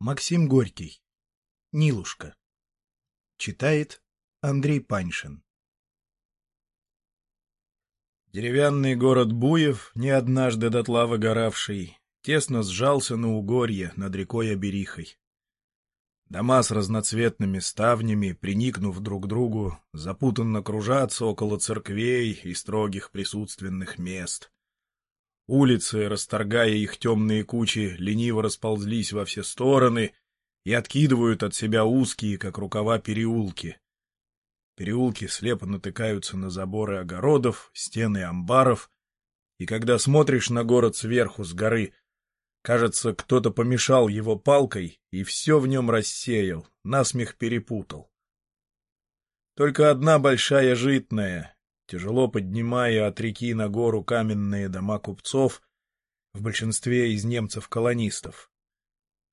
Максим Горький. Нилушка. Читает Андрей Паншин. Деревянный город Буев, не однажды дотла выгоравший, тесно сжался на угорье над рекой Оберихой. Дома с разноцветными ставнями, приникнув друг к другу, запутанно кружатся около церквей и строгих присутственных мест. Улицы, расторгая их темные кучи, лениво расползлись во все стороны и откидывают от себя узкие, как рукава, переулки. Переулки слепо натыкаются на заборы огородов, стены амбаров, и когда смотришь на город сверху, с горы, кажется, кто-то помешал его палкой и все в нем рассеял, насмех перепутал. Только одна большая житная, тяжело поднимая от реки на гору каменные дома купцов, в большинстве из немцев-колонистов.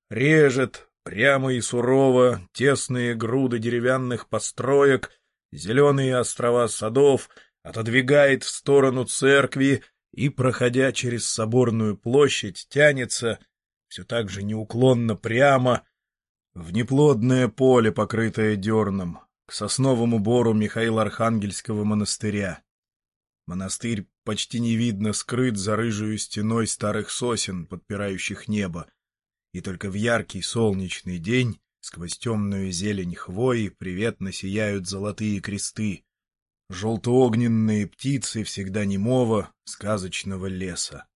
Режет, прямо и сурово, тесные груды деревянных построек, зеленые острова садов, отодвигает в сторону церкви и, проходя через соборную площадь, тянется, все так же неуклонно прямо, в неплодное поле, покрытое дерном, к сосновому бору Михаила Архангельского монастыря. Монастырь почти не видно скрыт за рыжую стеной старых сосен, подпирающих небо, и только в яркий солнечный день сквозь темную зелень хвои приветно сияют золотые кресты, желтоогненные птицы всегда немого, сказочного леса.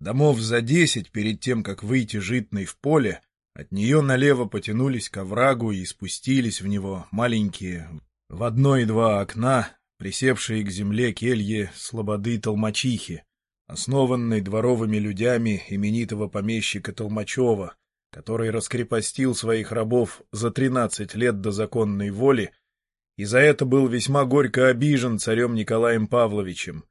Домов за десять перед тем, как выйти житной в поле, от нее налево потянулись к оврагу и спустились в него маленькие, в одно и два окна, присевшие к земле кельи слободы Толмачихи, основанной дворовыми людьми именитого помещика Толмачева, который раскрепостил своих рабов за тринадцать лет до законной воли и за это был весьма горько обижен царем Николаем Павловичем,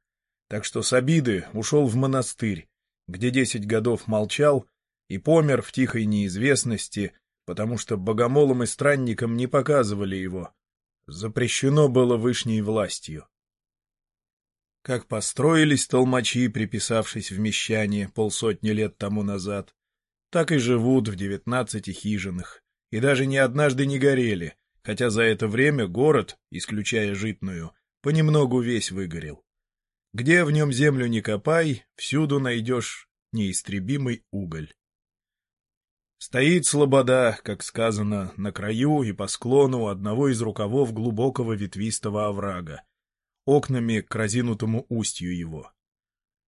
так что с обиды ушел в монастырь, где десять годов молчал и помер в тихой неизвестности, потому что богомолам и странникам не показывали его. Запрещено было вышней властью. Как построились толмачи, приписавшись в мещане полсотни лет тому назад, так и живут в девятнадцати хижинах, и даже ни однажды не горели, хотя за это время город, исключая житную, понемногу весь выгорел. Где в нем землю не копай, всюду найдешь неистребимый уголь. Стоит слобода, как сказано, на краю и по склону одного из рукавов глубокого ветвистого оврага, окнами к разинутому устью его.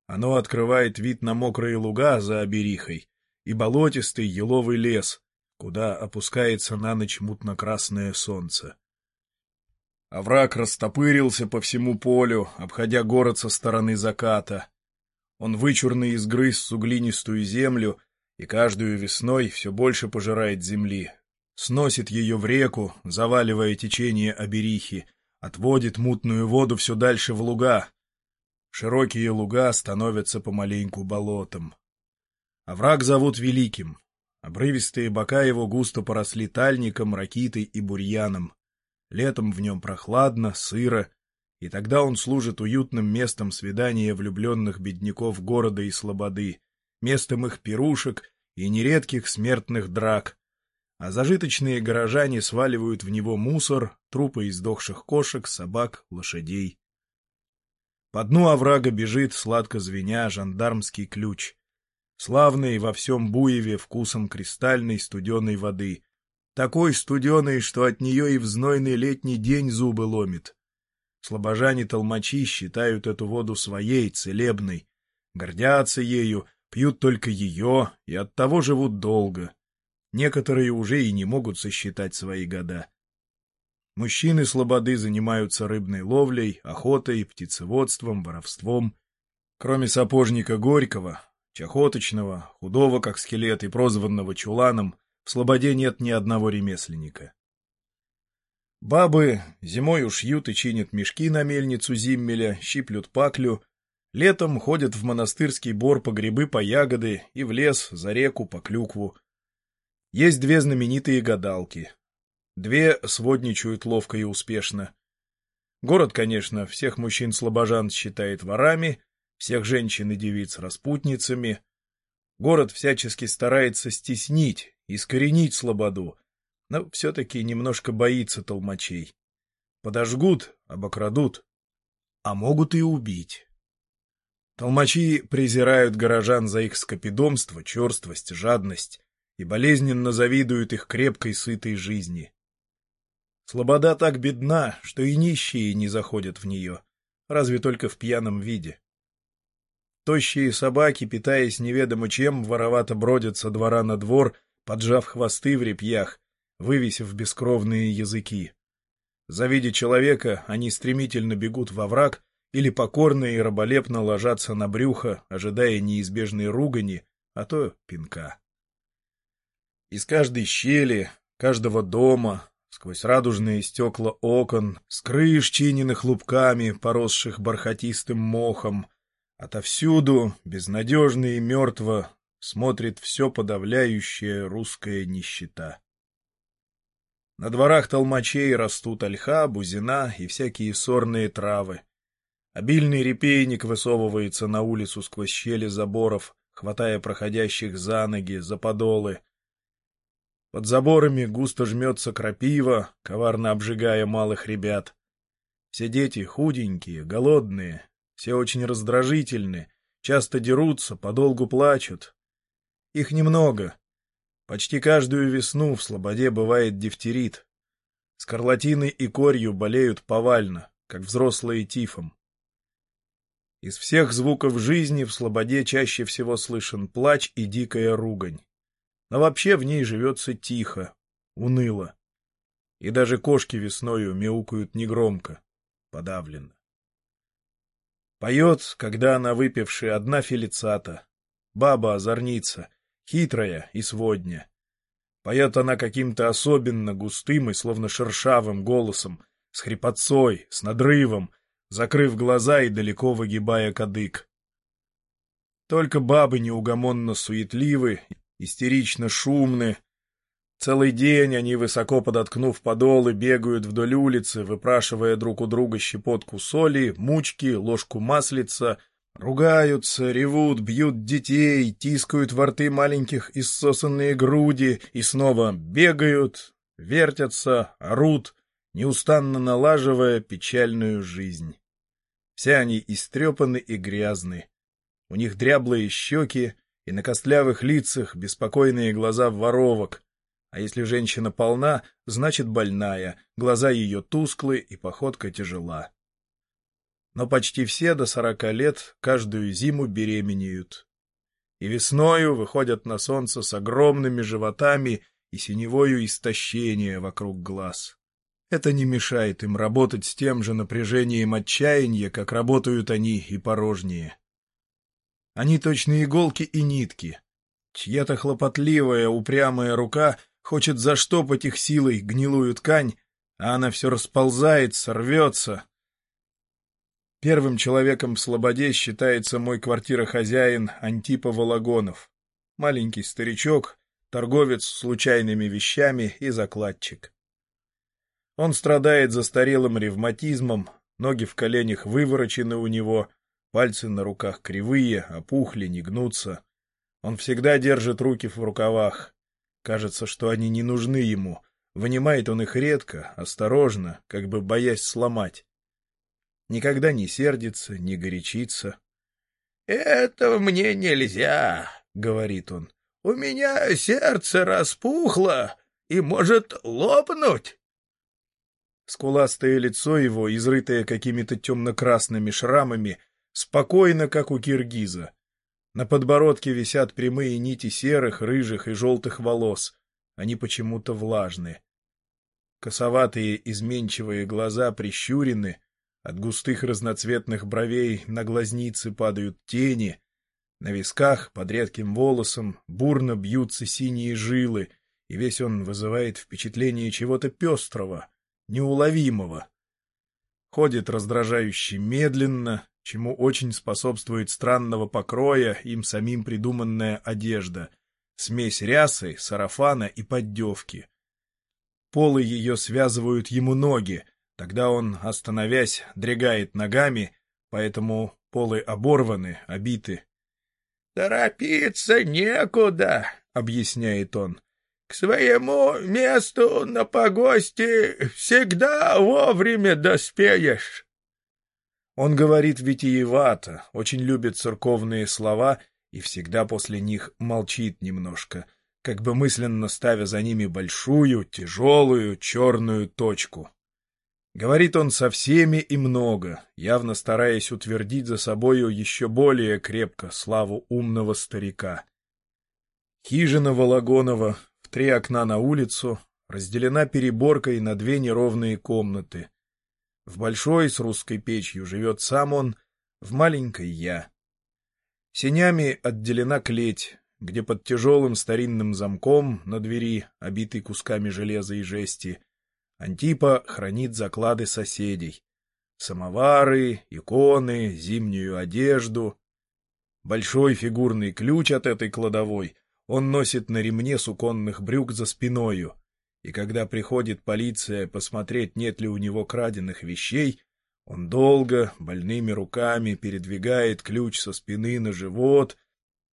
Оно открывает вид на мокрые луга за оберихой и болотистый еловый лес, куда опускается на ночь мутно-красное солнце. Овраг растопырился по всему полю, обходя город со стороны заката. Он вычурно изгрыз суглинистую землю и каждую весной все больше пожирает земли, сносит ее в реку, заваливая течение оберихи, отводит мутную воду все дальше в луга. Широкие луга становятся помаленьку болотом. Овраг зовут Великим. Обрывистые бока его густо поросли тальником, ракитой и бурьяном. Летом в нем прохладно, сыро, и тогда он служит уютным местом свидания влюбленных бедняков города и слободы, местом их пирушек и нередких смертных драк, а зажиточные горожане сваливают в него мусор, трупы издохших кошек, собак, лошадей. По дну оврага бежит, сладко звеня, жандармский ключ, славный во всем буеве вкусом кристальной студеной воды, такой студеной, что от нее и в знойный летний день зубы ломит. Слобожане-толмачи считают эту воду своей, целебной, гордятся ею, пьют только ее и оттого живут долго. Некоторые уже и не могут сосчитать свои года. Мужчины слободы занимаются рыбной ловлей, охотой, птицеводством, воровством. Кроме сапожника Горького, чахоточного, худого как скелет и прозванного чуланом, в слободе нет ни одного ремесленника. Бабы зимой ушьют и чинят мешки на мельницу Зиммеля, щиплют паклю, Летом ходят в монастырский бор по грибы, по ягоды и в лес, за реку, по клюкву. Есть две знаменитые гадалки. Две сводничают ловко и успешно. Город, конечно, всех мужчин-слобожан считает ворами, всех женщин и девиц распутницами. Город всячески старается стеснить искоренить слободу, но все-таки немножко боится толмачей. Подожгут, обокрадут, а могут и убить. Толмачи презирают горожан за их скопидомство, черствость, жадность и болезненно завидуют их крепкой, сытой жизни. Слобода так бедна, что и нищие не заходят в нее, разве только в пьяном виде. Тощие собаки, питаясь неведомо чем, воровато бродят со двора на двор, поджав хвосты в репьях, вывесив бескровные языки. Завидя человека, они стремительно бегут во враг или покорно и раболепно ложатся на брюхо, ожидая неизбежной ругани, а то пинка. Из каждой щели, каждого дома, сквозь радужные стекла окон, с крыш, чиненных лупками, поросших бархатистым мохом, отовсюду, безнадежно и мертво, смотрит все подавляющая русская нищета. На дворах толмачей растут ольха, бузина и всякие сорные травы. Обильный репейник высовывается на улицу сквозь щели заборов, хватая проходящих за ноги, за подолы. Под заборами густо жмется крапива, коварно обжигая малых ребят. Все дети худенькие, голодные, все очень раздражительны, часто дерутся, подолгу плачут. Их немного, Почти каждую весну в Слободе бывает дифтерит. Скарлатины и корью болеют повально, как взрослые тифом. Из всех звуков жизни в Слободе чаще всего слышен плач и дикая ругань. Но вообще в ней живется тихо, уныло. И даже кошки весною мяукают негромко, подавленно. Поет, когда она выпившая одна фелицата, баба-озорница — хитрая и сводня. Поет она каким-то особенно густым и словно шершавым голосом, с хрипотцой, с надрывом, закрыв глаза и далеко выгибая кадык. Только бабы неугомонно суетливы, истерично шумны. Целый день они, высоко подоткнув подолы, бегают вдоль улицы, выпрашивая друг у друга щепотку соли, мучки, ложку маслица — Ругаются, ревут, бьют детей, тискают во рты маленьких иссосанные груди и снова бегают, вертятся, орут, неустанно налаживая печальную жизнь. Все они истрепаны и грязны. У них дряблые щеки и на костлявых лицах беспокойные глаза воровок. А если женщина полна, значит больная, глаза ее тусклые и походка тяжела но почти все до сорока лет каждую зиму беременеют. И весною выходят на солнце с огромными животами и синевою истощения вокруг глаз. Это не мешает им работать с тем же напряжением отчаяния, как работают они и порожние. Они точно иголки и нитки. Чья-то хлопотливая, упрямая рука хочет заштопать их силой гнилую ткань, а она все расползается, рвется, Первым человеком в Слободе считается мой квартирохозяин Антипа Вологонов. Маленький старичок, торговец с случайными вещами и закладчик. Он страдает застарелым ревматизмом, ноги в коленях выворочены у него, пальцы на руках кривые, опухли, не гнутся. Он всегда держит руки в рукавах. Кажется, что они не нужны ему. Вынимает он их редко, осторожно, как бы боясь сломать никогда не сердится, не горячится. — Этого мне нельзя, — говорит он. — У меня сердце распухло и может лопнуть. Скуластое лицо его, изрытое какими-то темно-красными шрамами, спокойно, как у киргиза. На подбородке висят прямые нити серых, рыжих и желтых волос. Они почему-то влажны. Косоватые изменчивые глаза прищурены, от густых разноцветных бровей на глазницы падают тени, на висках под редким волосом бурно бьются синие жилы, и весь он вызывает впечатление чего-то пестрого, неуловимого. Ходит раздражающе медленно, чему очень способствует странного покроя им самим придуманная одежда, смесь рясы, сарафана и поддевки. Полы ее связывают ему ноги, Тогда он, остановясь, дрягает ногами, поэтому полы оборваны, обиты. — Торопиться некуда, — объясняет он. — к своему месту на погосте всегда вовремя доспеешь. Он говорит витиевато, очень любит церковные слова и всегда после них молчит немножко, как бы мысленно ставя за ними большую, тяжелую, черную точку. Говорит он со всеми и много, явно стараясь утвердить за собою еще более крепко славу умного старика. Хижина Вологонова три окна на улицу разделена переборкой на две неровные комнаты. В большой с русской печью живет сам он, в маленькой я. Сенями отделена клеть, где под тяжелым старинным замком на двери, обитый кусками железа и жести, Антипа хранит заклады соседей. Самовары, иконы, зимнюю одежду. Большой фигурный ключ от этой кладовой он носит на ремне суконных брюк за спиною, и когда приходит полиция посмотреть, нет ли у него краденных вещей, он долго, больными руками передвигает ключ со спины на живот,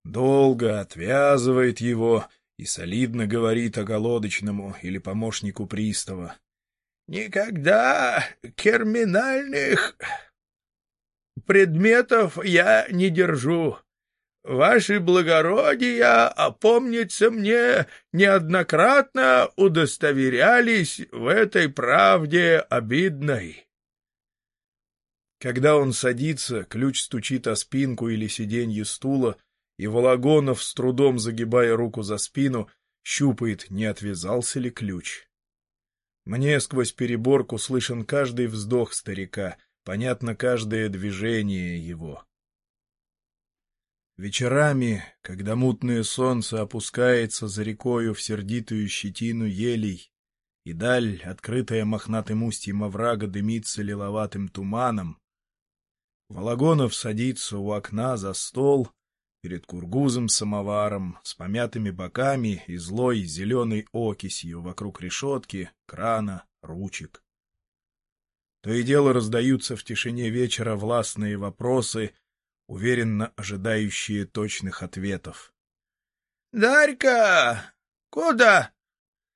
долго отвязывает его и солидно говорит оголодочному или помощнику пристава. Никогда криминальных предметов я не держу. Ваши благородия, опомнится мне, неоднократно удостоверялись в этой правде обидной. Когда он садится, ключ стучит о спинку или сиденье стула, и Вологонов, с трудом загибая руку за спину, щупает, не отвязался ли ключ. Мне сквозь переборку слышен каждый вздох старика, понятно каждое движение его. Вечерами, когда мутное солнце опускается за рекою в сердитую щетину елей, и даль, открытая мохнатым устьем оврага, дымится лиловатым туманом, Вологонов садится у окна за стол перед кургузом-самоваром с помятыми боками и злой зеленой окисью вокруг решетки, крана, ручек. То и дело раздаются в тишине вечера властные вопросы, уверенно ожидающие точных ответов. — Дарька! Куда?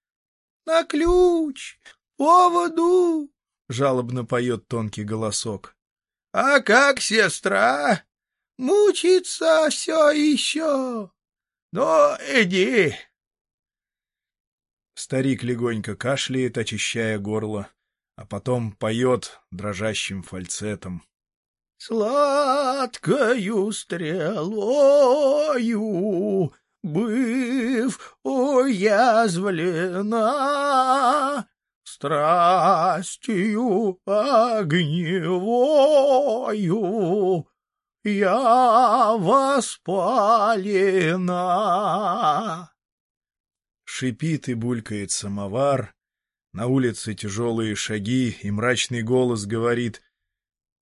— На ключ! Поводу! — жалобно поет тонкий голосок. — А как сестра? Мучится все еще. Ну, иди. Старик легонько кашляет, очищая горло, а потом поет дрожащим фальцетом. Сладкою стрелою быв уязвлена, страстью огневою я воспалена. Шипит и булькает самовар, на улице тяжелые шаги, и мрачный голос говорит,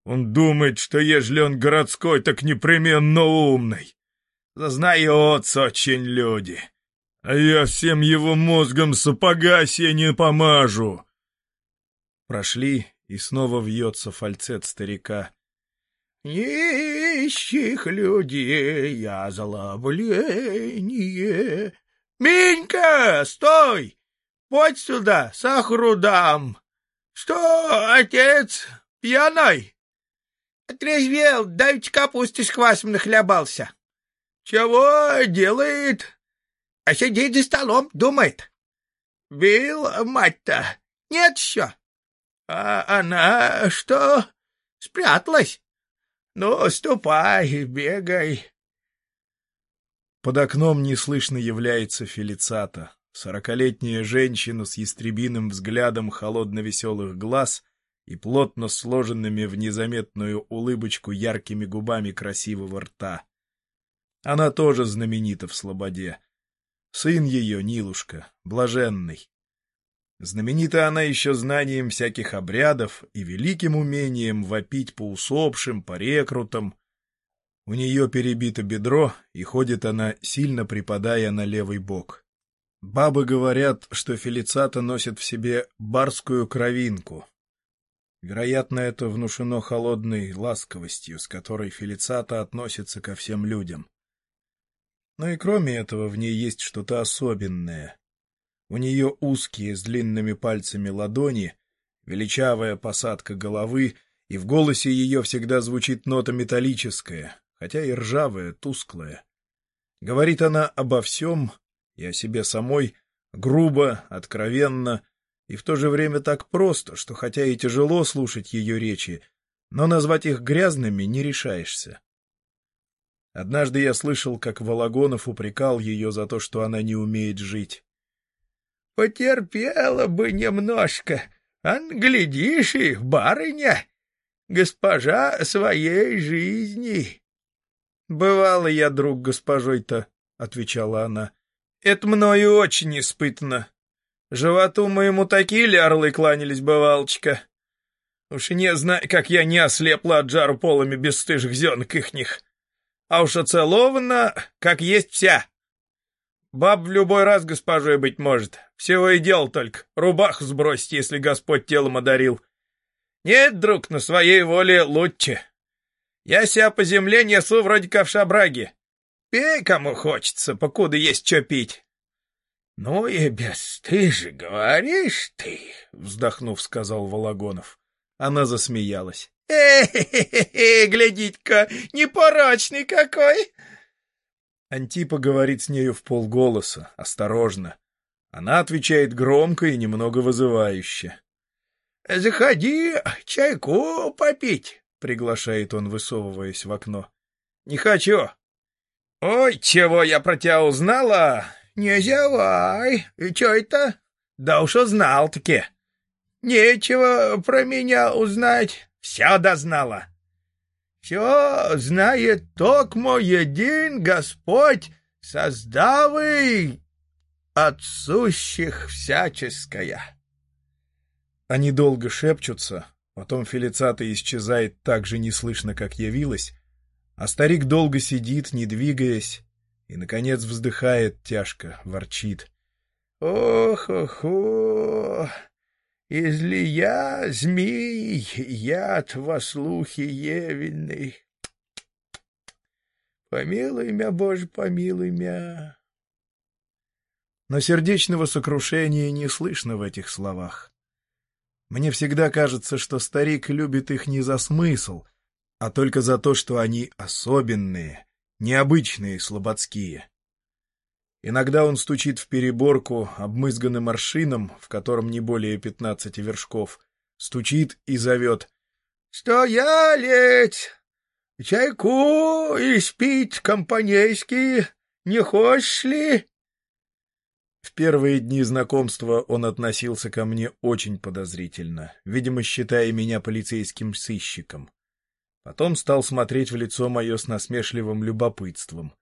«Он думает, что ежели он городской, так непременно умный. Зазнается очень люди, а я всем его мозгом сапога не помажу». Прошли, и снова вьется фальцет старика. Нищих людей озлобление. Минька, стой! Вот сюда, сахару дам. Что, отец, пьяный? Отрезвел, давить капусты с квасом нахлебался. Чего делает? А сидит за столом, думает. Бил мать-то? Нет еще. А она что? Спряталась? Ну, ступай, бегай. Под окном неслышно является Фелицата, сорокалетняя женщина с ястребиным взглядом холодно-веселых глаз и плотно сложенными в незаметную улыбочку яркими губами красивого рта. Она тоже знаменита в Слободе. Сын ее, Нилушка, блаженный. Знаменита она еще знанием всяких обрядов и великим умением вопить по усопшим, по рекрутам. У нее перебито бедро, и ходит она, сильно припадая на левый бок. Бабы говорят, что Фелицата носит в себе барскую кровинку. Вероятно, это внушено холодной ласковостью, с которой Фелицата относится ко всем людям. Но и кроме этого в ней есть что-то особенное — У нее узкие с длинными пальцами ладони, величавая посадка головы, и в голосе ее всегда звучит нота металлическая, хотя и ржавая, тусклая. Говорит она обо всем и о себе самой, грубо, откровенно, и в то же время так просто, что хотя и тяжело слушать ее речи, но назвать их грязными не решаешься. Однажды я слышал, как Вологонов упрекал ее за то, что она не умеет жить. — Потерпела бы немножко, а глядишь и барыня, госпожа своей жизни. — Бывало я друг госпожой-то, — отвечала она. — Это мною очень испытано. Животу моему такие лярлы кланялись, бывалочка. Уж не знаю, как я не ослепла от жару полами бесстыжих зенок ихних. А уж оцелована, как есть вся. Баб в любой раз госпожой быть может. Всего и дел только. Рубаху сбросить, если Господь телом одарил. Нет, друг, на своей воле лучше. Я себя по земле несу вроде ковша браги. Пей, кому хочется, покуда есть что пить. — Ну и бесстыжий, говоришь ты, — вздохнув, сказал Вологонов. Она засмеялась. «Э-хе-хе-хе, глядите-ка, непорочный какой!» Антипа говорит с нею в полголоса, осторожно. Она отвечает громко и немного вызывающе. «Заходи, чайку попить», — приглашает он, высовываясь в окно. «Не хочу». «Ой, чего я про тебя узнала?» «Не зевай! И чё это?» «Да уж узнал-таки!» «Нечего про меня узнать, все дознала!» «Все знает токмо един Господь, создавый от сущих всяческая!» Они долго шепчутся, потом Фелицата исчезает так же неслышно, как явилась, а старик долго сидит, не двигаясь, и, наконец, вздыхает тяжко, ворчит. «Ох-ох-ох! Изли я, змей, яд во слухе Евиной! Помилуй мя, Боже, помилуй мя!» Но сердечного сокрушения не слышно в этих словах. Мне всегда кажется, что старик любит их не за смысл, а только за то, что они особенные, необычные слободские. Иногда он стучит в переборку обмызганным аршином, в котором не более пятнадцати вершков, стучит и зовет «Стоялец! Чайку и спить компанейский не хочешь ли?» В первые дни знакомства он относился ко мне очень подозрительно, видимо, считая меня полицейским сыщиком. Потом стал смотреть в лицо мое с насмешливым любопытством.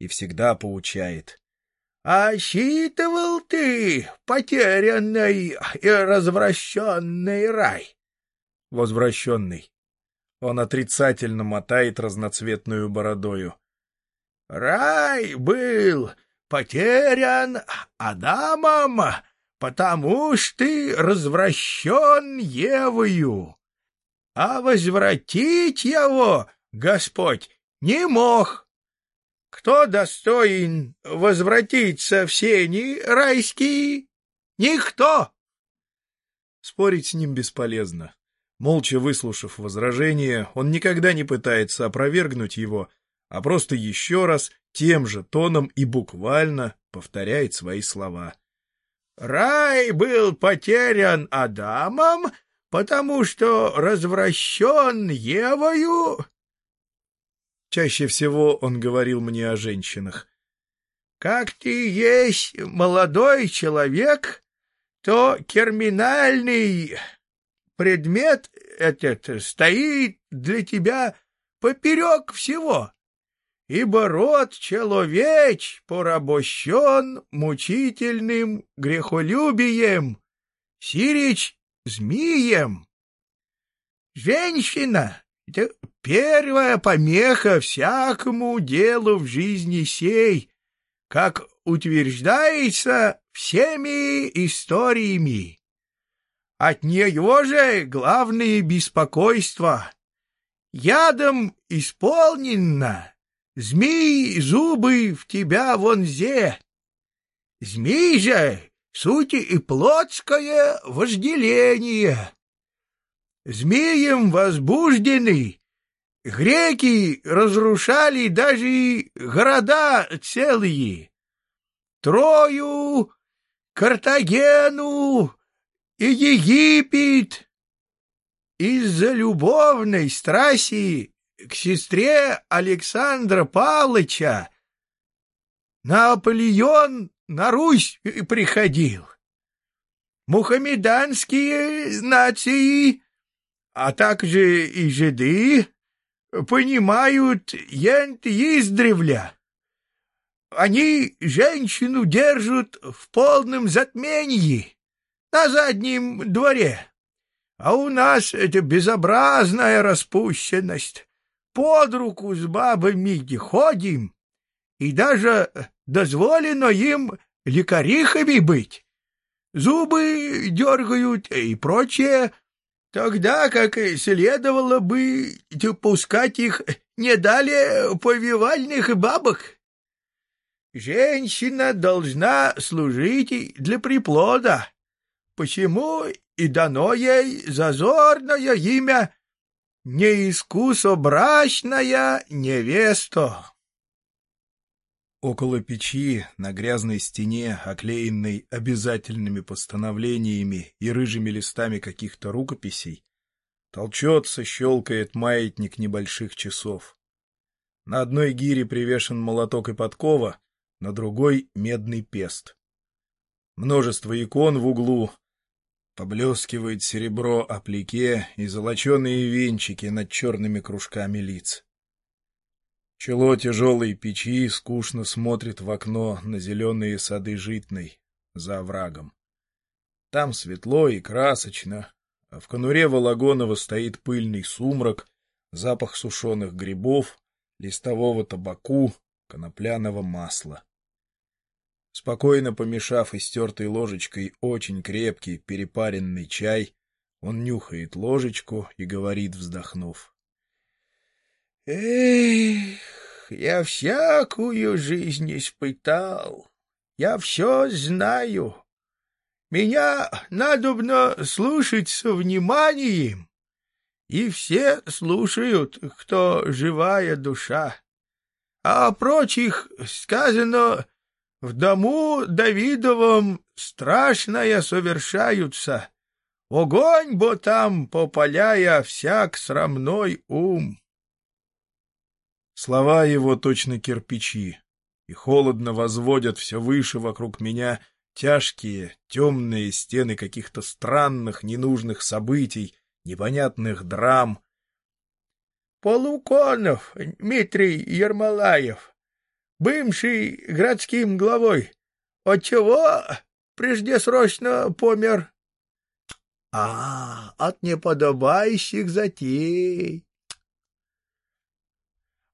И всегда поучает. — А ты потерянный и развращенный рай? — Возвращенный. Он отрицательно мотает разноцветную бородою. — Рай был потерян Адамом, потому что ты развращен Евою а возвратить его Господь не мог. Кто достоин возвратиться в сени райские? Никто. Спорить с ним бесполезно. Молча выслушав возражение, он никогда не пытается опровергнуть его, а просто еще раз тем же тоном и буквально повторяет свои слова. «Рай был потерян Адамом, потому что развращен Евою...» Чаще всего он говорил мне о женщинах. «Как ты есть молодой человек, то терминальный предмет этот стоит для тебя поперек всего, ибо род человеч порабощен мучительным грехолюбием, сирич змеем. Женщина — это первая помеха всякому делу в жизни сей, как утверждается всеми историями. От нее же главное беспокойство. Ядом исполнено, змей зубы в тебя вонзе. Змей же суть и плотское вожделение. Змеем возбужденный, греки разрушали даже города целые. Трою, Картагену и Египет. Из-за любовной страсти к сестре Александра Павловича Наполеон на Русь приходил. Мухаммеданские нации, а также и жиды, понимают ент издревля. Они женщину держат в полном затмении на заднем дворе. А у нас это безобразная распущенность. Под руку с бабами ходим, и даже дозволено им лекарихами быть. Зубы дергают и прочее, тогда как следовало бы пускать их не далее повивальных бабах. Женщина должна служить для приплода, почему и дано ей зазорное имя неискусобрачная невеста. Около печи, на грязной стене, оклеенной обязательными постановлениями и рыжими листами каких-то рукописей, толчется, щелкает маятник небольших часов. На одной гире привешен молоток и подкова, на другой — медный пест. Множество икон в углу, поблескивает серебро оплике и золоченые венчики над черными кружками лиц. Чело тяжелой печи скучно смотрит в окно на зеленые сады житной, за оврагом. Там светло и красочно, а в конуре Вологодова стоит пыльный сумрак, запах сушеных грибов, листового табаку, конопляного масла. Спокойно помешав истертой ложечкой очень крепкий перепаренный чай, он нюхает ложечку и говорит, вздохнув. Эх, я всякую жизнь испытал, я все знаю. Меня надобно слушать со вниманием, и все слушают, кто живая душа. А о прочих сказано, в дому Давидовом страшное совершаются. Огонь, бо там попаляя всяк срамной ум. Слова его точно кирпичи, и холодно возводят все выше вокруг меня тяжкие, темные стены каких-то странных, ненужных событий, непонятных драм. Полуконов Дмитрий Ермолаев, бывший городским главой, отчего преждесрочно помер? А, от неподобающих затей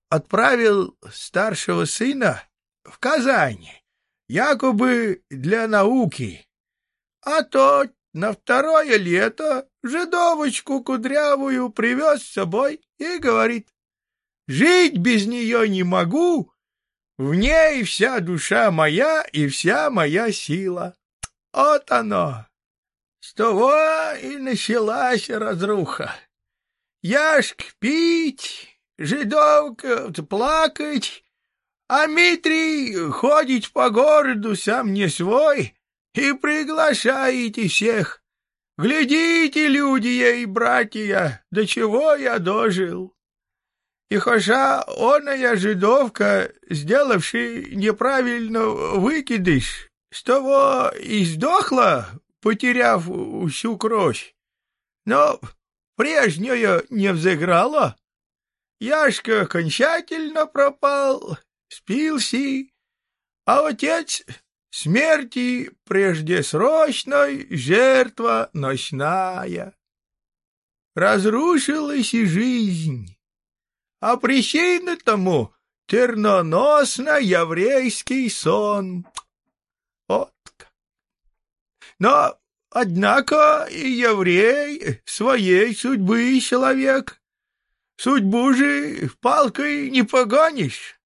отправил старшего сына в Казань, якобы для науки, а тот на второе лето жидовочку кудрявую привез с собой и говорит, «Жить без нее не могу, в ней вся душа моя и вся моя сила». Вот оно. С того и началась разруха. Яшк пить, жидовка плакать, а Митрий ходить по городу сам не свой и приглашаете всех. Глядите, люди и братья, до чего я дожил. И хотя оная жидовка, сделавши неправильно выкидыш, с того и сдохла, потеряв всю кровь, но прежнее не взыграла. Яшка окончательно пропал, спился, а отец смерти преждесрочной жертва ночная. Разрушилась и жизнь, а причина тому терноносно еврейский сон. Вот. Но, однако, и еврей своей судьбы человек Судьбу же палкой не погонишь.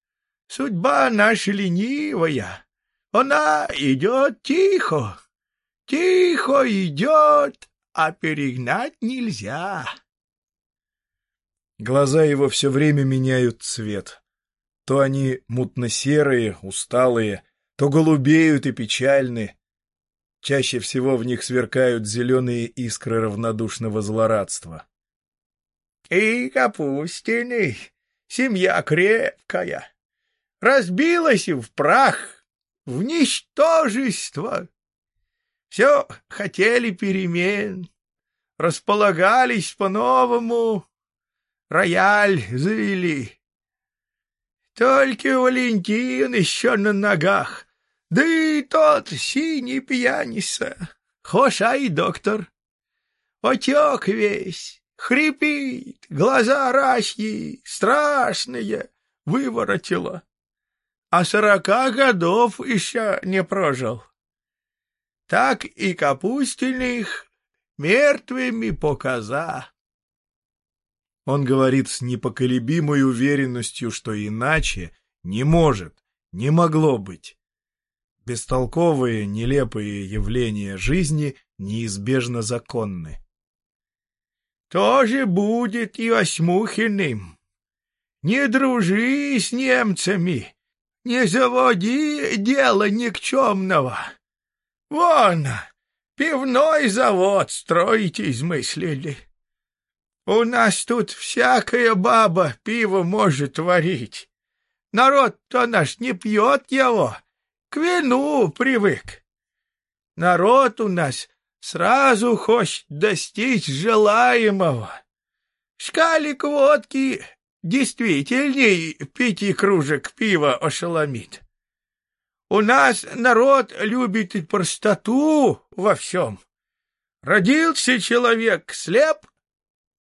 Судьба наша ленивая. Она идет тихо, Тихо идет, а перегнать нельзя. Глаза его все время меняют цвет. То они мутно-серые, усталые, то голубеют и печальны. Чаще всего в них сверкают зеленые искры равнодушного злорадства. — И Капустиный, семья крепкая, разбилась в прах, в ничтожество. Все хотели перемен, располагались по-новому, рояль завели. Только Валентин еще на ногах, да и тот синий пьяница, хоша и доктор. Отек весь, хрипит, глаза рачьи, страшные, выворотило. А сорока годов еще не прожил. Так и капустиных мертвыми показа. Он говорит с непоколебимой уверенностью, что иначе не может, не могло быть. Бестолковые, нелепые явления жизни неизбежно законны. «Тоже будет и Осьмухиным. Не дружи с немцами, не заводи дело никчемного. Вон, пивной завод строить измыслили». У нас тут всякая баба пиво может варить. Народ-то наш не пьет его, к вину привык. Народ у нас сразу хочет достичь желаемого. Шкалик водки действительней пяти кружек пива ошеломит. У нас народ любит простоту во всем. Родился человек слеп,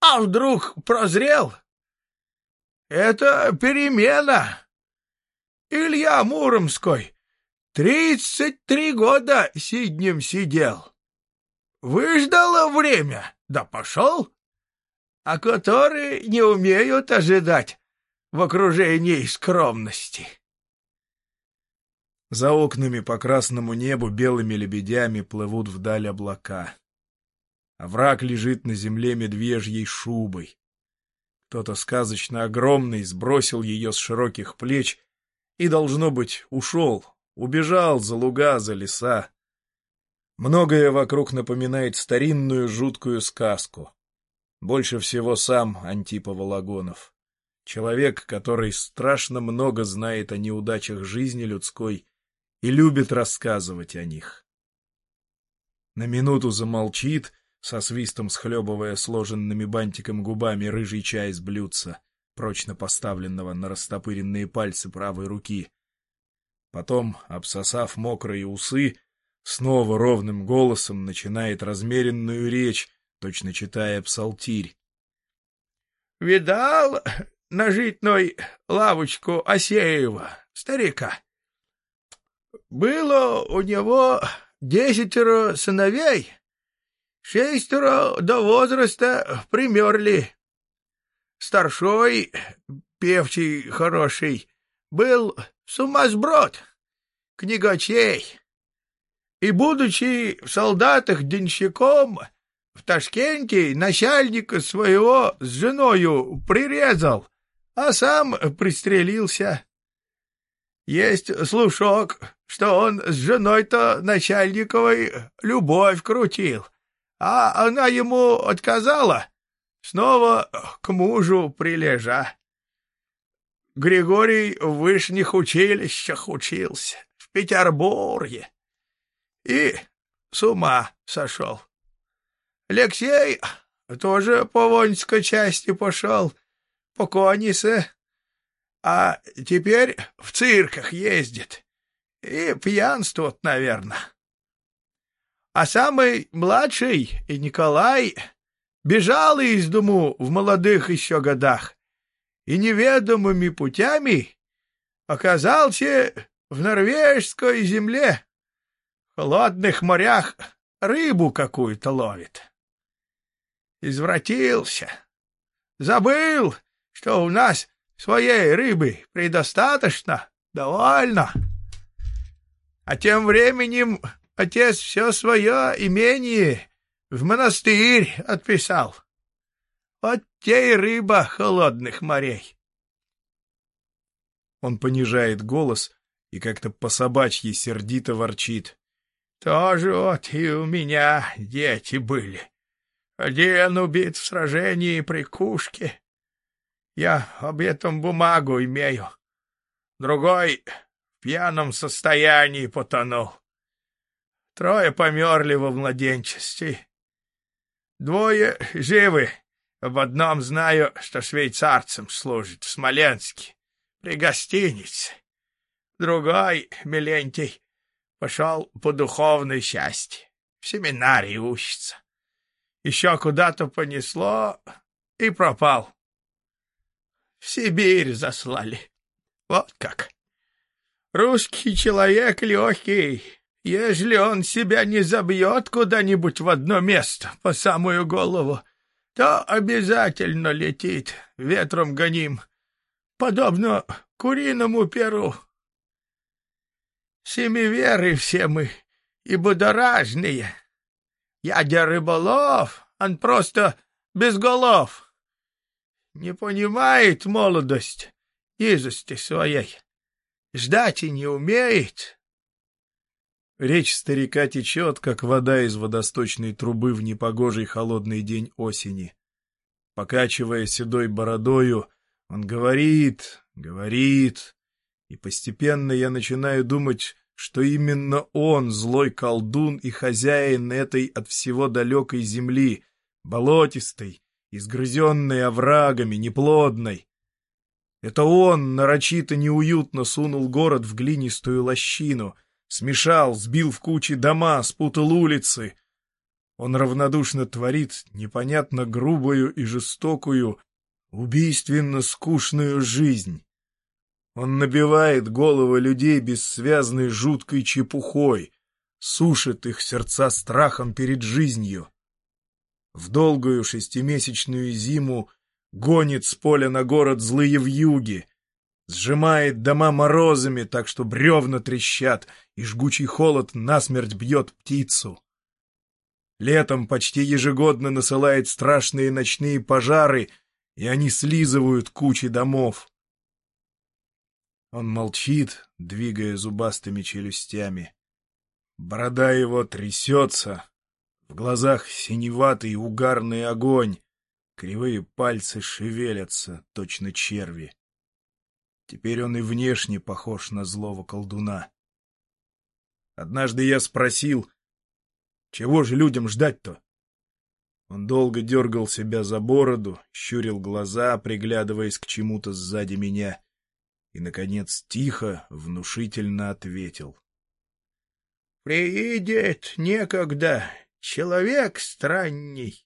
а вдруг прозрел? Это перемена. Илья Муромской тридцать три года сиднем сидел. Выждало время, да пошел. А которые не умеют ожидать в окружении скромности. За окнами по красному небу белыми лебедями плывут вдаль облака а враг лежит на земле медвежьей шубой. Кто-то сказочно огромный сбросил ее с широких плеч и, должно быть, ушел, убежал за луга, за леса. Многое вокруг напоминает старинную жуткую сказку. Больше всего сам Антипа Вологонов. Человек, который страшно много знает о неудачах жизни людской и любит рассказывать о них. На минуту замолчит со свистом схлебывая сложенными бантиком губами рыжий чай из блюдца, прочно поставленного на растопыренные пальцы правой руки. Потом, обсосав мокрые усы, снова ровным голосом начинает размеренную речь, точно читая псалтирь. — Видал на житной лавочку Осеева, старика? Было у него десятеро сыновей, Шестеро до возраста примерли. Старшой, певчий хороший, был сумасброд, книгачей. И, будучи в солдатах денщиком, в Ташкенте начальника своего с женою прирезал, а сам пристрелился. Есть слушок, что он с женой-то начальниковой любовь крутил а она ему отказала, снова к мужу прилежа. Григорий в вышних училищах учился, в Петербурге, и с ума сошел. Алексей тоже по воинской части пошел, по коннице, а теперь в цирках ездит. И пьянствует, наверное а самый младший, Николай, бежал из дому в молодых еще годах и неведомыми путями оказался в норвежской земле, холодных морях рыбу какую-то ловит. Извратился, забыл, что у нас своей рыбы предостаточно, довольно. А тем временем Отец все свое имение в монастырь отписал. Вот те и рыба холодных морей. Он понижает голос и как-то по-собачьи сердито ворчит. Тоже вот и у меня дети были. Один убит в сражении при Кушке. Я об этом бумагу имею. Другой в пьяном состоянии потонул. Трое померли во младенчестве. Двое живы. Об одном знаю, что швейцарцем служит в Смоленске, при гостинице. Другой, Милентий, пошел по духовной счастье. В семинарии учится. Еще куда-то понесло и пропал. В Сибирь заслали. Вот как. Русский человек легкий. Ежели он себя не забьет куда-нибудь в одно место по самую голову, то обязательно летит ветром гоним, подобно куриному перу. Семиверы все мы и будоражные. Ядя рыболов, он просто без голов. Не понимает молодость низости своей. Ждать и не умеет. Речь старика течет, как вода из водосточной трубы в непогожий холодный день осени. Покачивая седой бородою, он говорит, говорит, и постепенно я начинаю думать, что именно он, злой колдун и хозяин этой от всего далекой земли, болотистой, изгрызенной оврагами, неплодной. Это он нарочито неуютно сунул город в глинистую лощину, смешал, сбил в кучи дома, спутал улицы. Он равнодушно творит непонятно грубую и жестокую, убийственно скучную жизнь. Он набивает головы людей бессвязной жуткой чепухой, сушит их сердца страхом перед жизнью. В долгую шестимесячную зиму гонит с поля на город злые вьюги, сжимает дома морозами, так что бревна трещат, и жгучий холод насмерть бьет птицу. Летом почти ежегодно насылает страшные ночные пожары, и они слизывают кучи домов. Он молчит, двигая зубастыми челюстями. Борода его трясется, в глазах синеватый угарный огонь, кривые пальцы шевелятся, точно черви. Теперь он и внешне похож на злого колдуна. Однажды я спросил, чего же людям ждать-то? Он долго дергал себя за бороду, щурил глаза, приглядываясь к чему-то сзади меня и, наконец, тихо, внушительно ответил. — Приедет некогда человек странней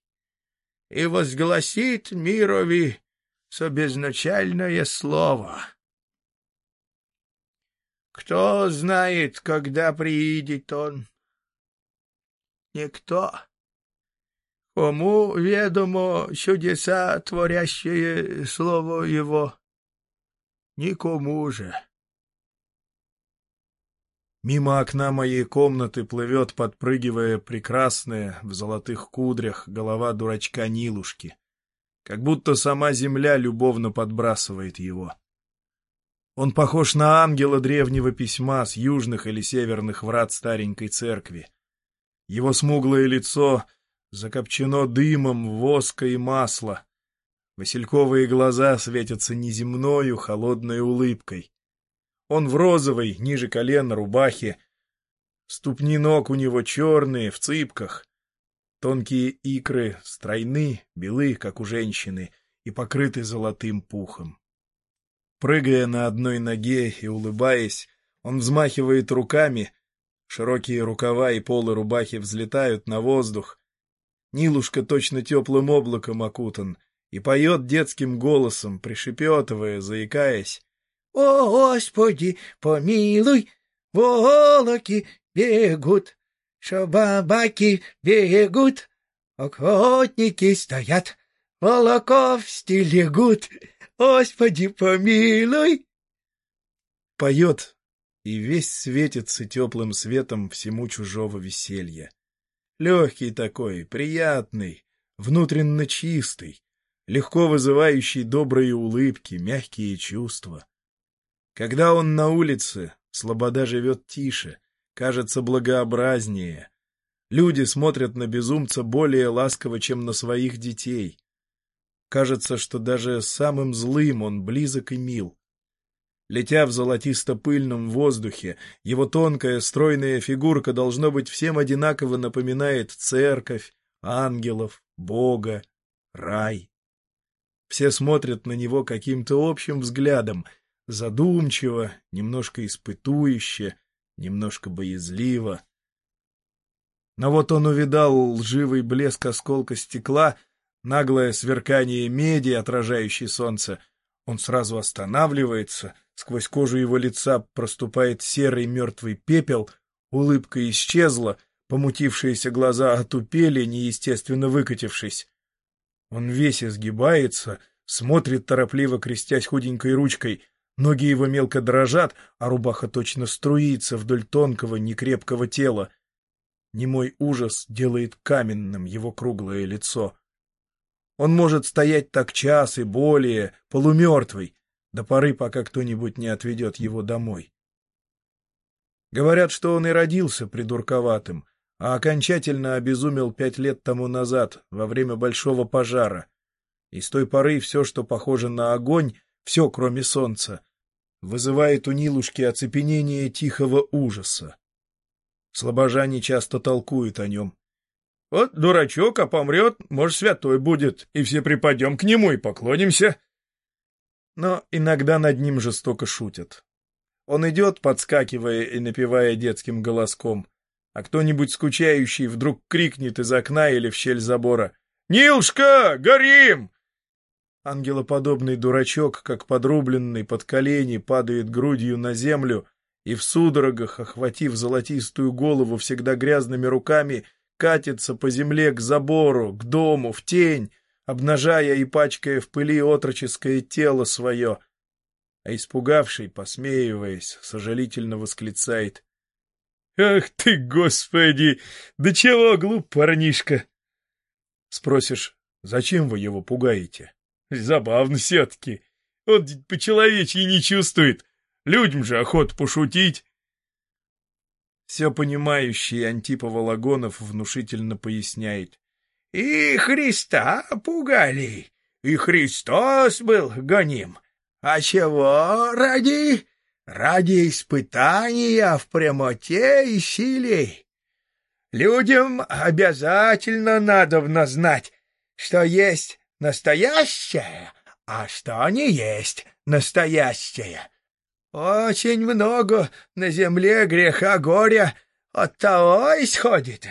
и возгласит мирови собезначальное слово. Кто знает, когда приедет он? Никто. Кому ведомо чудеса, творящие слово его? Никому же. Мимо окна моей комнаты плывет, подпрыгивая, прекрасная, в золотых кудрях, голова дурачка Нилушки. Как будто сама земля любовно подбрасывает его. Он похож на ангела древнего письма с южных или северных врат старенькой церкви. Его смуглое лицо закопчено дымом, воска и масла, Васильковые глаза светятся неземною холодной улыбкой. Он в розовой, ниже колена, рубахе. Ступни ног у него черные, в цыпках. Тонкие икры стройны, белы, как у женщины, и покрыты золотым пухом. Прыгая на одной ноге и улыбаясь, он взмахивает руками, широкие рукава и полы рубахи взлетают на воздух. Нилушка точно теплым облаком окутан, и поет детским голосом, пришепетывая, заикаясь. «О, Господи, помилуй, волоки бегут, шабабаки бегут, охотники стоят, волоков стелегут, Господи, помилуй!» Поет и весь светится теплым светом всему чужого веселья. Легкий такой, приятный, внутренно чистый, легко вызывающий добрые улыбки, мягкие чувства. Когда он на улице, слобода живет тише, кажется благообразнее. Люди смотрят на безумца более ласково, чем на своих детей. Кажется, что даже самым злым он близок и мил. Летя в золотисто-пыльном воздухе, его тонкая стройная фигурка, должно быть, всем одинаково напоминает церковь, ангелов, Бога, рай. Все смотрят на него каким-то общим взглядом, задумчиво, немножко испытующе, немножко боязливо. Но вот он увидал лживый блеск осколка стекла, наглое сверкание меди, отражающей солнце. Он сразу останавливается, сквозь кожу его лица проступает серый мертвый пепел, улыбка исчезла, помутившиеся глаза отупели, неестественно выкатившись. Он весь изгибается, смотрит торопливо, крестясь худенькой ручкой. Ноги его мелко дрожат, а рубаха точно струится вдоль тонкого, некрепкого тела. Немой ужас делает каменным его круглое лицо. Он может стоять так час и более, полумертвый, до поры, пока кто-нибудь не отведет его домой. Говорят, что он и родился придурковатым, а окончательно обезумел пять лет тому назад, во время большого пожара. И с той поры все, что похоже на огонь, все, кроме солнца, вызывает у Нилушки оцепенение тихого ужаса. Слобожане часто толкуют о нем. Вот дурачок, а помрет, может, святой будет, и все припадем к нему и поклонимся. Но иногда над ним жестоко шутят. Он идет, подскакивая и напевая детским голоском — а кто-нибудь скучающий вдруг крикнет из окна или в щель забора «Нилушка, горим!» Ангелоподобный дурачок, как подрубленный под колени, падает грудью на землю и в судорогах, охватив золотистую голову всегда грязными руками, катится по земле к забору, к дому, в тень, обнажая и пачкая в пыли отроческое тело свое. А испугавший, посмеиваясь, сожалительно восклицает Ах ты, господи! Да чего глуп парнишка? Спросишь, зачем вы его пугаете? Забавно все-таки. Он по-человечьи не чувствует. Людям же охота пошутить. Все понимающий Антипа Лагонов внушительно поясняет. И Христа пугали, и Христос был гоним. А чего ради? Ради испытания в прямоте и силе. Людям обязательно надо знать, что есть настоящее, а что не есть настоящее. Очень много на земле греха горя от того исходит,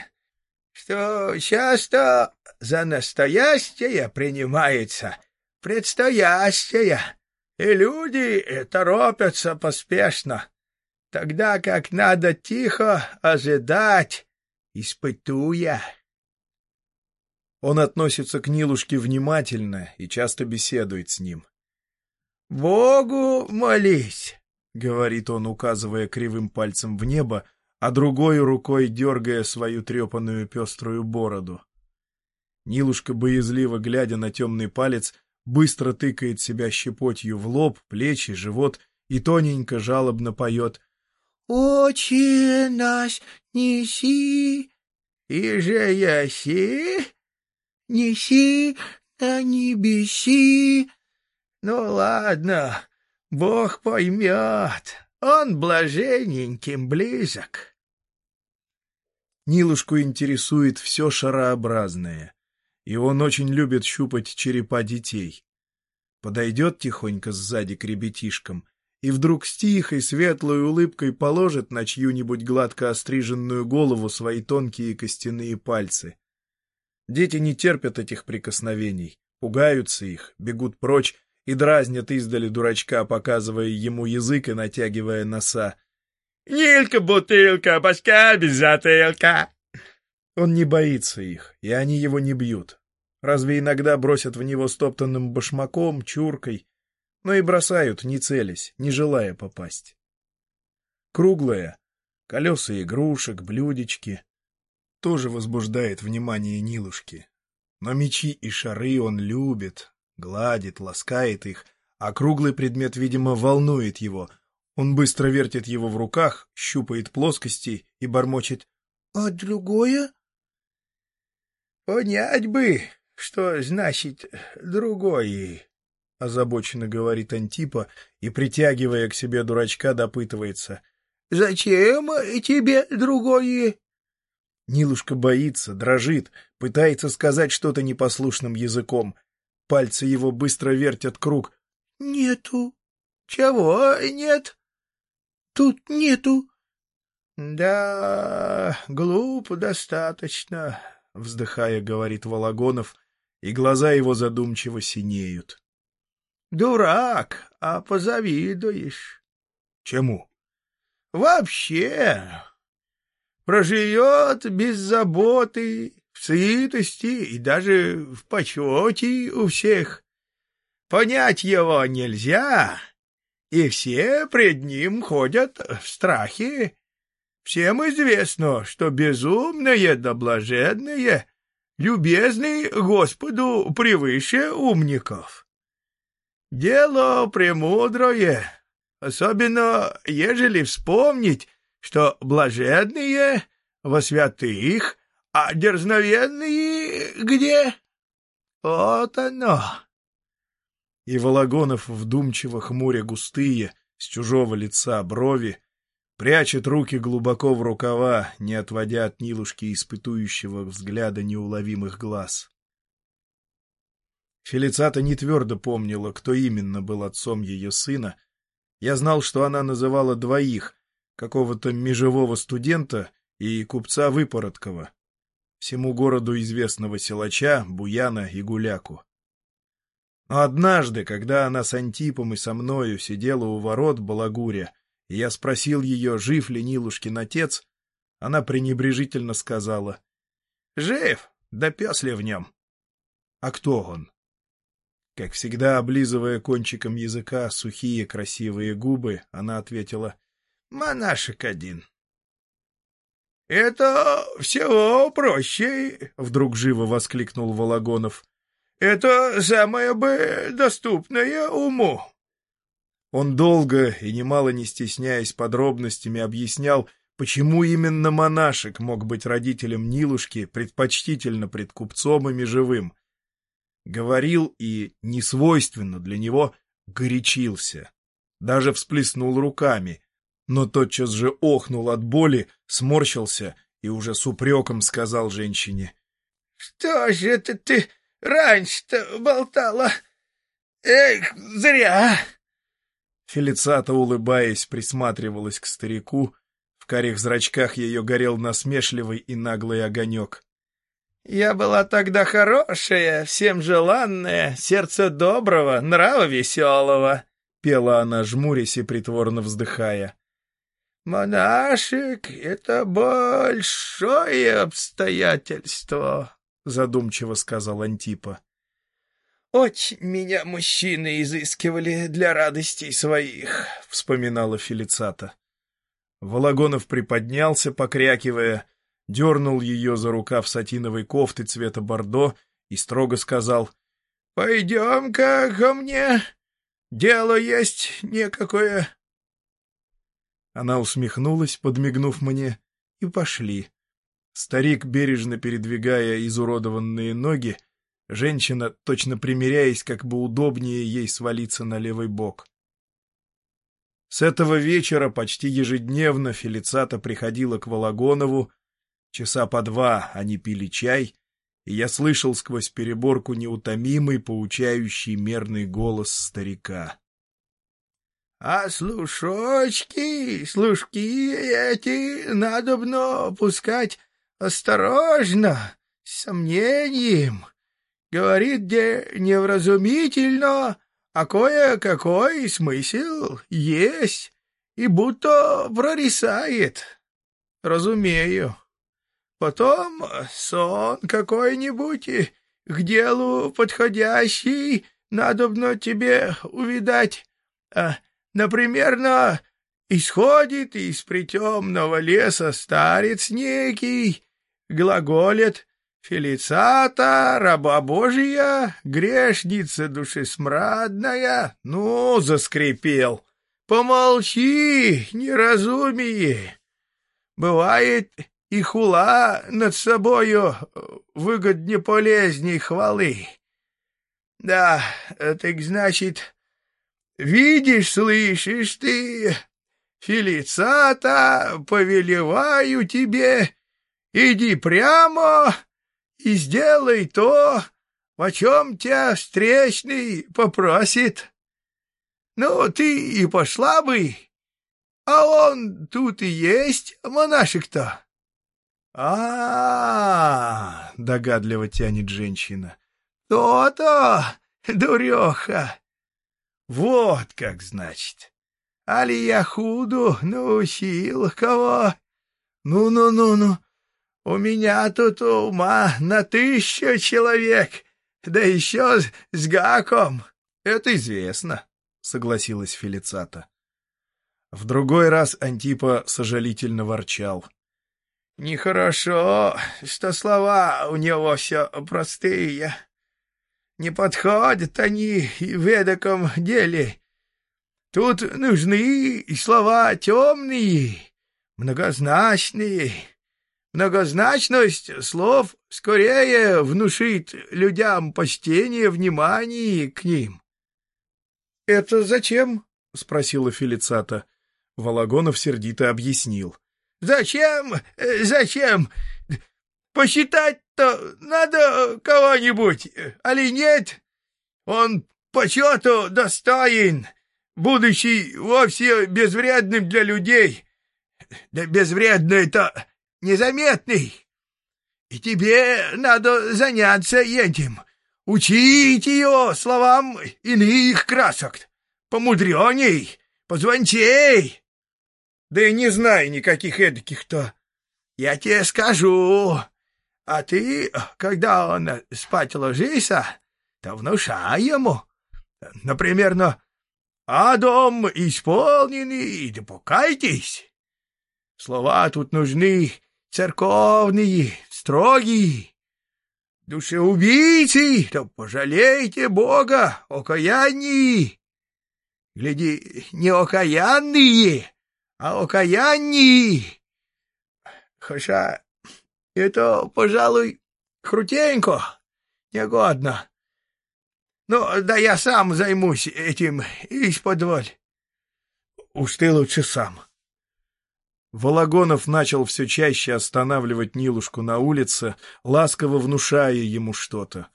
что часто за настоящее принимается предстоящее и люди торопятся поспешно, тогда как надо тихо ожидать, испытуя. Он относится к Нилушке внимательно и часто беседует с ним. — Богу молись, — говорит он, указывая кривым пальцем в небо, а другой рукой дергая свою трепанную пеструю бороду. Нилушка, боязливо глядя на темный палец, быстро тыкает себя щепотью в лоб, плечи, живот и тоненько жалобно поет «Отче наш, неси, и же яси, неси на небеси». Ну ладно, Бог поймет, он блаженненьким близок. Нилушку интересует все шарообразное и он очень любит щупать черепа детей. Подойдет тихонько сзади к ребятишкам и вдруг с тихой светлой улыбкой положит на чью-нибудь гладко остриженную голову свои тонкие костяные пальцы. Дети не терпят этих прикосновений, пугаются их, бегут прочь и дразнят издали дурачка, показывая ему язык и натягивая носа. «Нилька-бутылка, башка без затылка!» Он не боится их, и они его не бьют. Разве иногда бросят в него стоптанным башмаком, чуркой, но и бросают, не целясь, не желая попасть. Круглая, колеса игрушек, блюдечки. Тоже возбуждает внимание Нилушки. Но мечи и шары он любит, гладит, ласкает их, а круглый предмет, видимо, волнует его. Он быстро вертит его в руках, щупает плоскости и бормочет «А другое?» «Понять бы, что значит другое», — озабоченно говорит Антипа и, притягивая к себе дурачка, допытывается. «Зачем тебе другое?» Нилушка боится, дрожит, пытается сказать что-то непослушным языком. Пальцы его быстро вертят круг. «Нету». «Чего нет?» «Тут нету». «Да, глупо достаточно», — вздыхая, говорит Вологонов, и глаза его задумчиво синеют. «Дурак, а позавидуешь». «Чему?» «Вообще, проживет без заботы, в сытости и даже в почете у всех. Понять его нельзя, и все пред ним ходят в страхе. Всем известно, что безумные да блаженные любезны Господу превыше умников. Дело премудрое, особенно ежели вспомнить, что блаженные во святых, а дерзновенные где? Вот оно. И Вологонов, вдумчиво хмуря густые, с чужого лица брови, прячет руки глубоко в рукава, не отводя от Нилушки испытующего взгляда неуловимых глаз. Фелицата не твердо помнила, кто именно был отцом ее сына. Я знал, что она называла двоих, какого-то межевого студента и купца Выпороткова, всему городу известного силача, Буяна и Гуляку. Но однажды, когда она с Антипом и со мною сидела у ворот Балагуря, я спросил ее, жив ли Нилушкин отец, она пренебрежительно сказала, «Жив, да пес ли в нем?» «А кто он?» Как всегда, облизывая кончиком языка сухие красивые губы, она ответила, монашек один. — Это всего проще, — вдруг живо воскликнул Вологонов. — Это самое бы доступное уму. Он долго и немало не стесняясь подробностями объяснял, почему именно монашек мог быть родителем Нилушки предпочтительно пред купцом и межевым. Говорил и, несвойственно для него, горячился. Даже всплеснул руками, но тотчас же охнул от боли, сморщился и уже с упреком сказал женщине. — Что же это ты раньше-то болтала? Эх, зря! Фелицата, улыбаясь, присматривалась к старику. В карих зрачках ее горел насмешливый и наглый огонек. — Я была тогда хорошая, всем желанная, сердце доброго, нрава веселого, — пела она, жмурясь и притворно вздыхая. «Монашек — это большое обстоятельство», — задумчиво сказал Антипа. «Очень меня мужчины изыскивали для радостей своих», — вспоминала Фелицата. Вологонов приподнялся, покрякивая, дернул ее за рукав сатиновой кофты цвета бордо и строго сказал «Пойдем-ка ко мне, дело есть некакое». Она усмехнулась, подмигнув мне, и пошли. Старик, бережно передвигая изуродованные ноги, женщина, точно примеряясь, как бы удобнее ей свалиться на левый бок. С этого вечера почти ежедневно Фелицата приходила к Вологонову, часа по два они пили чай, и я слышал сквозь переборку неутомимый, поучающий мерный голос старика. А слушочки, служки эти надобно пускать осторожно, с сомнением. Говорит, где невразумительно, а кое-какой смысл есть, и будто прорисает. Разумею. Потом сон какой-нибудь, к делу подходящий, надобно тебе увидать, а Например, на Исходит из притемного леса старец некий, глаголет Фелицата, раба Божия, грешница душесмрадная. Ну, заскрипел. Помолчи, неразумие. Бывает и хула над собою выгоднее полезней хвалы. Да, так значит, видишь, слышишь ты, Фелицата, повелеваю тебе, иди прямо и сделай то, о чем тебя встречный попросит. Ну, ты и пошла бы, а он тут и есть, монашек-то. А, -а, -а догадливо тянет женщина. То-то, дуреха. Вот как значит. Али я худу научил кого? Ну-ну-ну-ну, у меня тут ума на тысячу человек, да еще с, с гаком. Это известно, согласилась Фелицата. В другой раз Антипа сожалительно ворчал. Нехорошо, что слова у него все простые. Не подходят они в эдаком деле. Тут нужны слова темные, многозначные. Многозначность слов скорее внушит людям почтение, внимание к ним. — Это зачем? — спросила Фелицата. Вологонов сердито объяснил. — Зачем? Зачем? Посчитать-то надо кого-нибудь, али нет? Он почету достоин, будучи вовсе безвредным для людей. Да безвредный-то незаметный. И тебе надо заняться этим, учить ее словам иных красок, помудреней, позвончей. Да и не знаю никаких эдаких-то. Я тебе скажу. А ты, когда он спать ложится, то внушай ему. Например, ну, «А дом исполненный, да покайтесь». Слова тут нужны церковные, строгие. Душеубийцы, то пожалейте Бога, окаянные. Гляди, не окаянные, а окаянные. Хотя это, пожалуй, крутенько, негодно. Ну, да я сам займусь этим из-под Уж ты лучше сам. Вологонов начал все чаще останавливать Нилушку на улице, ласково внушая ему что-то.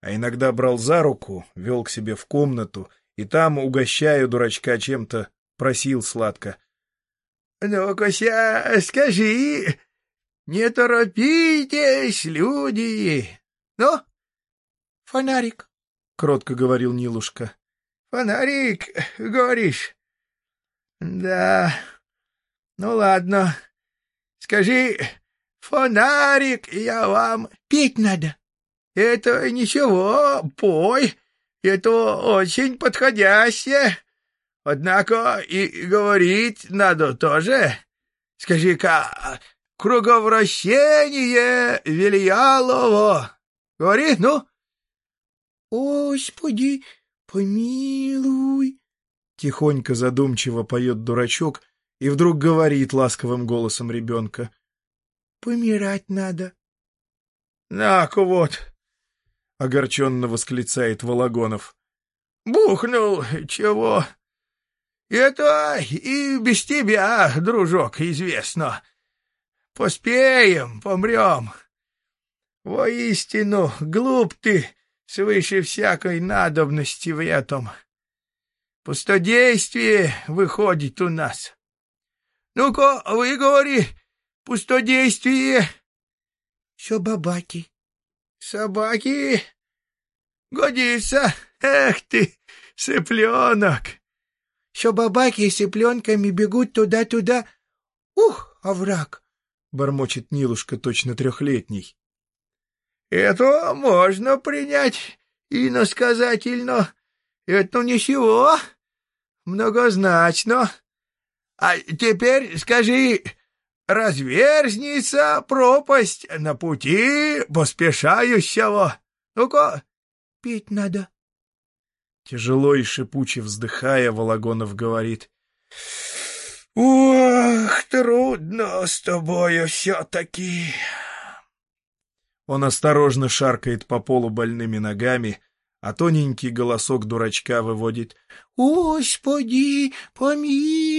А иногда брал за руку, вел к себе в комнату, и там, угощая дурачка чем-то, просил сладко. — Ну-ка, скажи, не торопитесь, люди. Ну, фонарик, — кротко говорил Нилушка. — Фонарик, говоришь? — Да... Ну ладно. Скажи, фонарик, я вам петь надо. Это ничего, пой. Это очень подходящее. Однако и говорить надо тоже. Скажи-ка, круговращение Вильялово. Говори, ну. Господи, помилуй. Тихонько задумчиво поет дурачок, и вдруг говорит ласковым голосом ребенка. — Помирать надо. — На-ка вот! — огорченно восклицает Вологонов. — Бухнул чего? Это и без тебя, дружок, известно. Поспеем, помрем. Воистину, глуп ты свыше всякой надобности в этом. Пустодействие выходит у нас. — ну-ка, выговори, пустодействие. Все бабаки. Собаки? Годится. Эх ты, цыпленок. Все бабаки с цыпленками бегут туда-туда. Ух, овраг! — бормочет Нилушка, точно трехлетний. — Это можно принять иносказательно. Это ничего, многозначно. А теперь скажи, разверзнется пропасть на пути поспешающего. Ну-ка, пить надо. Тяжело и шипуче вздыхая, Вологонов говорит. — Ох, трудно с тобою все-таки. Он осторожно шаркает по полу больными ногами, а тоненький голосок дурачка выводит «Господи, помилуй!»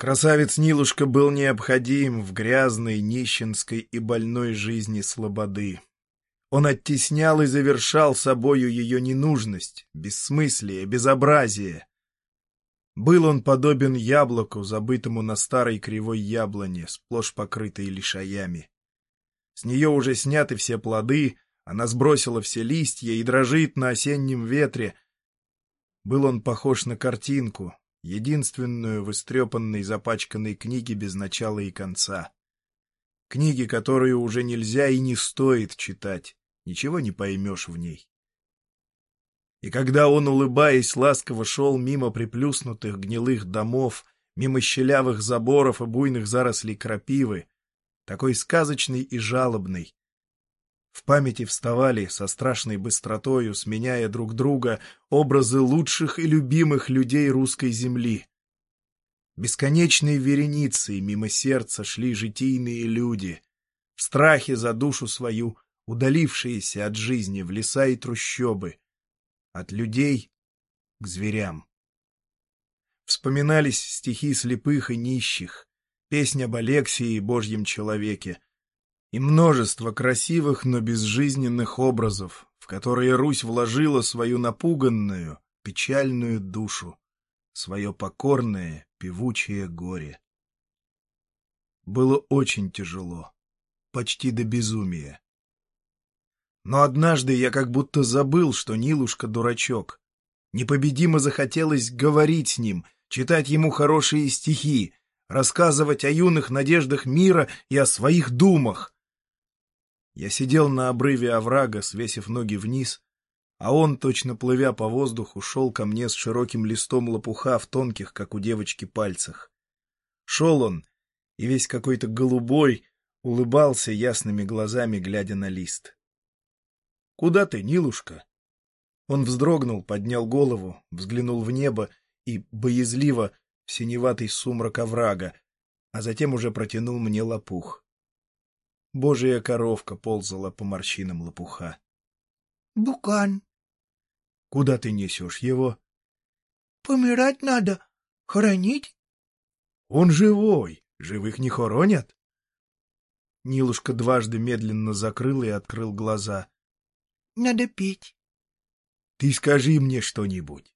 Красавец Нилушка был необходим в грязной, нищенской и больной жизни слободы. Он оттеснял и завершал собою ее ненужность, бессмыслие, безобразие. Был он подобен яблоку, забытому на старой кривой яблоне, сплошь покрытой лишаями. С нее уже сняты все плоды, она сбросила все листья и дрожит на осеннем ветре. Был он похож на картинку, единственную в истрепанной запачканной книге без начала и конца. Книги, которую уже нельзя и не стоит читать, ничего не поймешь в ней. И когда он, улыбаясь, ласково шел мимо приплюснутых гнилых домов, мимо щелявых заборов и буйных зарослей крапивы, такой сказочный и жалобный, в памяти вставали со страшной быстротою, сменяя друг друга, образы лучших и любимых людей русской земли. Бесконечной вереницей мимо сердца шли житийные люди, в страхе за душу свою, удалившиеся от жизни в леса и трущобы, от людей к зверям. Вспоминались стихи слепых и нищих, песня об Алексии и Божьем человеке, и множество красивых, но безжизненных образов, в которые Русь вложила свою напуганную, печальную душу, свое покорное, певучее горе. Было очень тяжело, почти до безумия. Но однажды я как будто забыл, что Нилушка дурачок. Непобедимо захотелось говорить с ним, читать ему хорошие стихи, рассказывать о юных надеждах мира и о своих думах. Я сидел на обрыве оврага, свесив ноги вниз, а он, точно плывя по воздуху, шел ко мне с широким листом лопуха в тонких, как у девочки, пальцах. Шел он, и весь какой-то голубой, улыбался ясными глазами, глядя на лист. — Куда ты, Нилушка? Он вздрогнул, поднял голову, взглянул в небо и, боязливо, в синеватый сумрак оврага, а затем уже протянул мне лопух. Божья коровка ползала по морщинам лопуха. — Букан. — Куда ты несешь его? — Помирать надо. Хоронить? — Он живой. Живых не хоронят. Нилушка дважды медленно закрыл и открыл глаза. — Надо пить. — Ты скажи мне что-нибудь.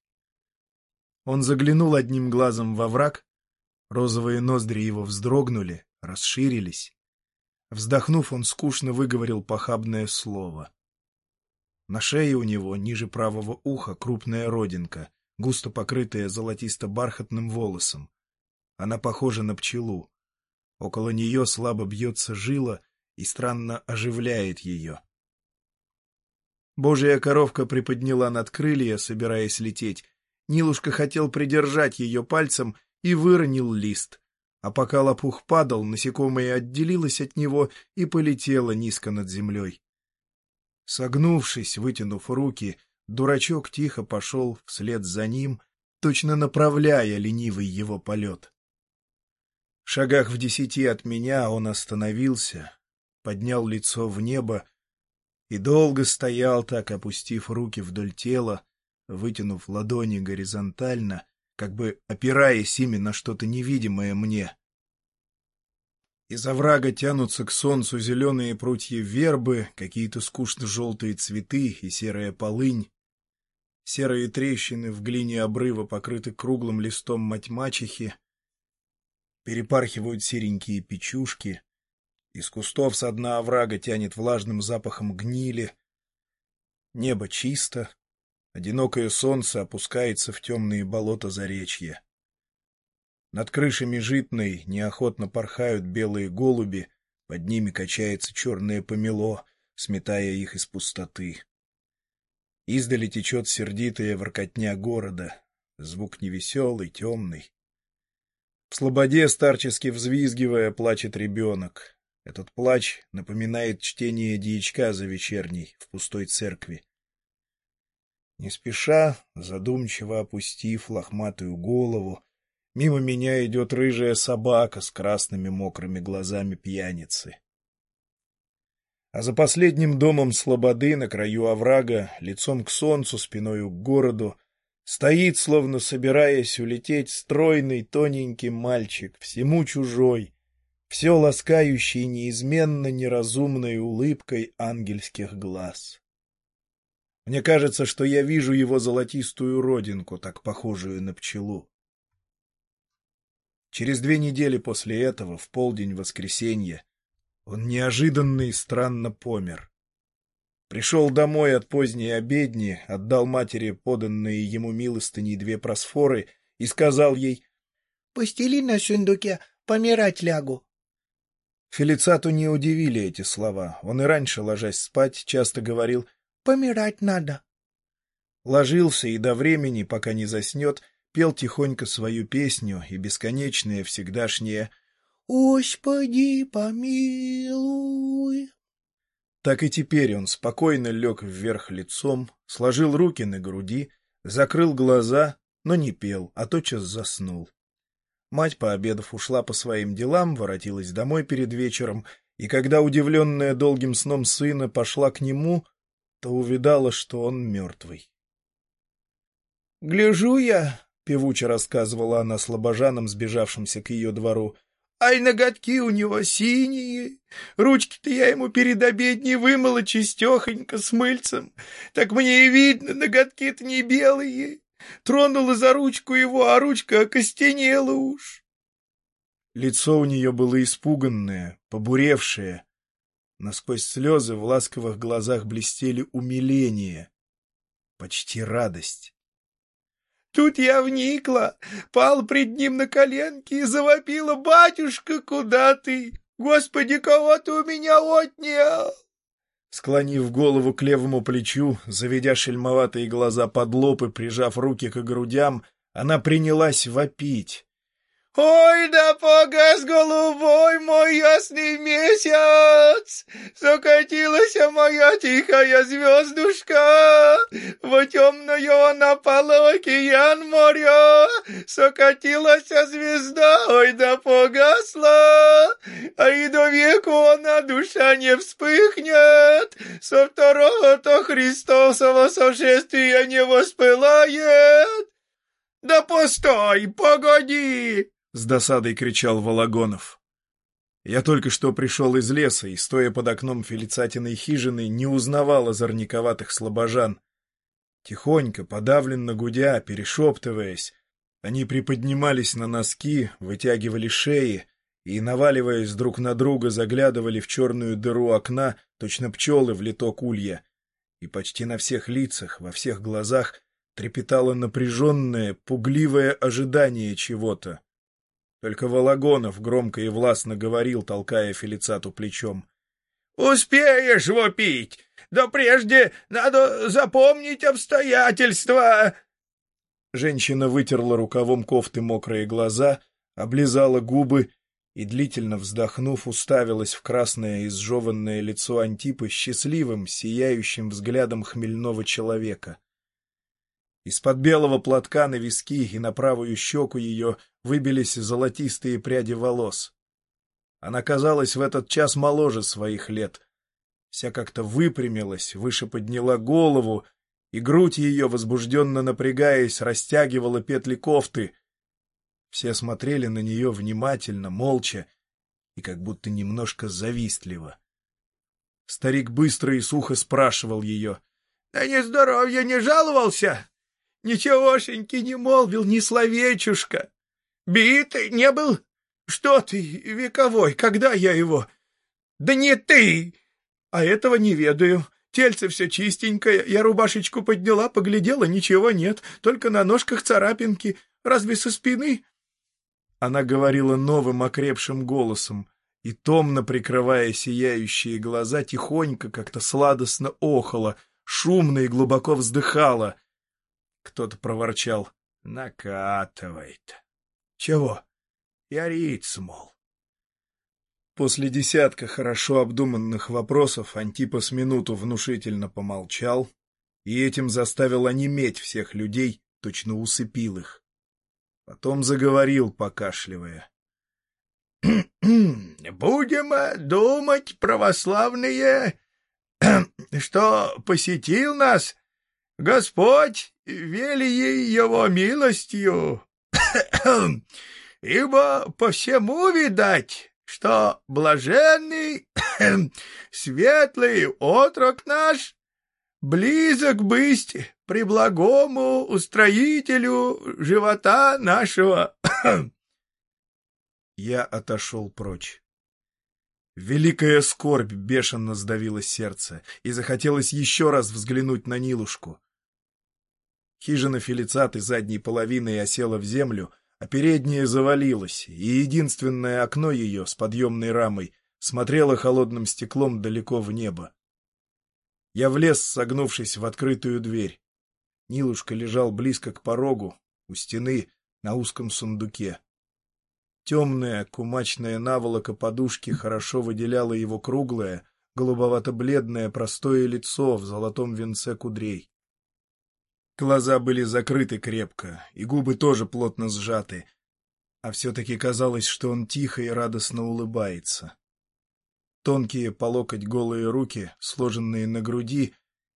Он заглянул одним глазом во враг. Розовые ноздри его вздрогнули, расширились. Вздохнув, он скучно выговорил похабное слово. На шее у него, ниже правого уха, крупная родинка, густо покрытая золотисто-бархатным волосом. Она похожа на пчелу. Около нее слабо бьется жила и странно оживляет ее. Божья коровка приподняла над крылья, собираясь лететь. Нилушка хотел придержать ее пальцем и выронил лист — а пока лопух падал, насекомое отделилось от него и полетело низко над землей. Согнувшись, вытянув руки, дурачок тихо пошел вслед за ним, точно направляя ленивый его полет. В шагах в десяти от меня он остановился, поднял лицо в небо и долго стоял так, опустив руки вдоль тела, вытянув ладони горизонтально, как бы опираясь ими на что-то невидимое мне. Из оврага тянутся к солнцу зеленые прутья вербы, какие-то скучно-желтые цветы и серая полынь. Серые трещины в глине обрыва покрыты круглым листом мать-мачехи. Перепархивают серенькие печушки. Из кустов со дна оврага тянет влажным запахом гнили. Небо чисто, Одинокое солнце опускается в темные болота заречья. Над крышами житной неохотно порхают белые голуби, под ними качается черное помело, сметая их из пустоты. Издали течет сердитая воркотня города. Звук невеселый, темный. В слободе, старчески взвизгивая, плачет ребенок. Этот плач напоминает чтение дьячка за вечерней в пустой церкви. Не спеша, задумчиво опустив лохматую голову, мимо меня идет рыжая собака с красными мокрыми глазами пьяницы. А за последним домом слободы на краю оврага, лицом к солнцу, спиною к городу, стоит, словно собираясь улететь, стройный тоненький мальчик, всему чужой, все ласкающий неизменно неразумной улыбкой ангельских глаз. Мне кажется, что я вижу его золотистую родинку, так похожую на пчелу. Через две недели после этого, в полдень воскресенья, он неожиданно и странно помер. Пришел домой от поздней обедни, отдал матери поданные ему милостыни две просфоры и сказал ей «Постели на сундуке, помирать лягу». Фелицату не удивили эти слова. Он и раньше, ложась спать, часто говорил «помирать надо». Ложился и до времени, пока не заснет, пел тихонько свою песню и бесконечное всегдашнее «Господи, помилуй». Так и теперь он спокойно лег вверх лицом, сложил руки на груди, закрыл глаза, но не пел, а тотчас заснул. Мать, пообедав, ушла по своим делам, воротилась домой перед вечером, и когда, удивленная долгим сном сына, пошла к нему, то увидала, что он мертвый. — Гляжу я, — певуче рассказывала она слабожанам, сбежавшимся к ее двору, Ай, ноготки у него синие. Ручки-то я ему перед обедней вымыла чистехонько с мыльцем. Так мне и видно, ноготки-то не белые. Тронула за ручку его, а ручка окостенела уж. Лицо у нее было испуганное, побуревшее. Насквозь слезы в ласковых глазах блестели умиление, почти радость. Тут я вникла, пал пред ним на коленки и завопила, «Батюшка, куда ты? Господи, кого ты у меня отнял?» Склонив голову к левому плечу, заведя шельмоватые глаза под лоб и прижав руки к грудям, она принялась вопить. Ой, да погас голубой мой ясный месяц, Закатилась моя тихая звездушка, В темную напала океан моря, Сокатилась звезда, ой, да погасла, А и до веку она душа не вспыхнет, Со второго-то Христосова сошествия не воспылает. Да постой, погоди! С досадой кричал Вологонов. Я только что пришел из леса и, стоя под окном Фелицатиной хижины, не узнавал озорниковатых слабожан. Тихонько, подавленно гудя, перешептываясь, они приподнимались на носки, вытягивали шеи и, наваливаясь друг на друга, заглядывали в черную дыру окна, точно пчелы в литок улья, и почти на всех лицах, во всех глазах трепетало напряженное, пугливое ожидание чего-то. Только Вологонов громко и властно говорил, толкая Фелицату плечом. — Успеешь вопить! Да прежде надо запомнить обстоятельства! Женщина вытерла рукавом кофты мокрые глаза, облизала губы и, длительно вздохнув, уставилась в красное изжеванное лицо Антипы счастливым, сияющим взглядом хмельного человека. Из-под белого платка на виски и на правую щеку ее выбились золотистые пряди волос. Она казалась в этот час моложе своих лет. Вся как-то выпрямилась, выше подняла голову, и грудь ее, возбужденно напрягаясь, растягивала петли кофты. Все смотрели на нее внимательно, молча и как будто немножко завистливо. Старик быстро и сухо спрашивал ее. — Да не здоровье не жаловался? Ничегошеньки не молвил ни словечушка. Битый не был? Что ты, вековой, когда я его? Да не ты! А этого не ведаю. Тельце все чистенькое, я рубашечку подняла, поглядела, ничего нет, только на ножках царапинки. Разве со спины? Она говорила новым окрепшим голосом и, томно прикрывая сияющие глаза, тихонько, как-то сладостно охала, шумно и глубоко вздыхала — кто-то проворчал. Накатывает. Чего? Яриц, мол. После десятка хорошо обдуманных вопросов Антипос минуту внушительно помолчал и этим заставил онеметь всех людей, точно усыпил их. Потом заговорил, покашливая. «Будем думать, православные, что посетил нас Господь, вели ей его милостью, ибо по всему видать, что блаженный, светлый отрок наш близок быть при благому устроителю живота нашего. Я отошел прочь. Великая скорбь бешено сдавила сердце, и захотелось еще раз взглянуть на Нилушку. Хижина Фелицаты задней половиной осела в землю, а передняя завалилась, и единственное окно ее с подъемной рамой смотрело холодным стеклом далеко в небо. Я влез, согнувшись в открытую дверь. Нилушка лежал близко к порогу, у стены, на узком сундуке. Темная кумачная наволока подушки хорошо выделяла его круглое, голубовато-бледное простое лицо в золотом венце кудрей. Глаза были закрыты крепко, и губы тоже плотно сжаты, а все-таки казалось, что он тихо и радостно улыбается. Тонкие по локоть голые руки, сложенные на груди,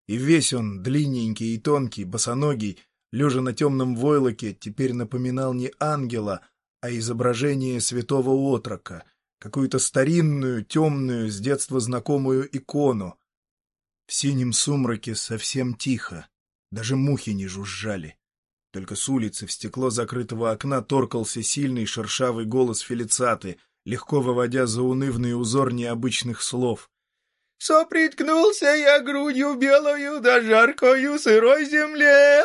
и весь он, длинненький и тонкий, босоногий, лежа на темном войлоке, теперь напоминал не ангела, а изображение святого отрока, какую-то старинную, темную, с детства знакомую икону. В синем сумраке совсем тихо. Даже мухи не жужжали. Только с улицы в стекло закрытого окна торкался сильный шершавый голос Фелицаты, легко выводя заунывный узор необычных слов. «Соприткнулся я грудью белою да жаркою сырой земле,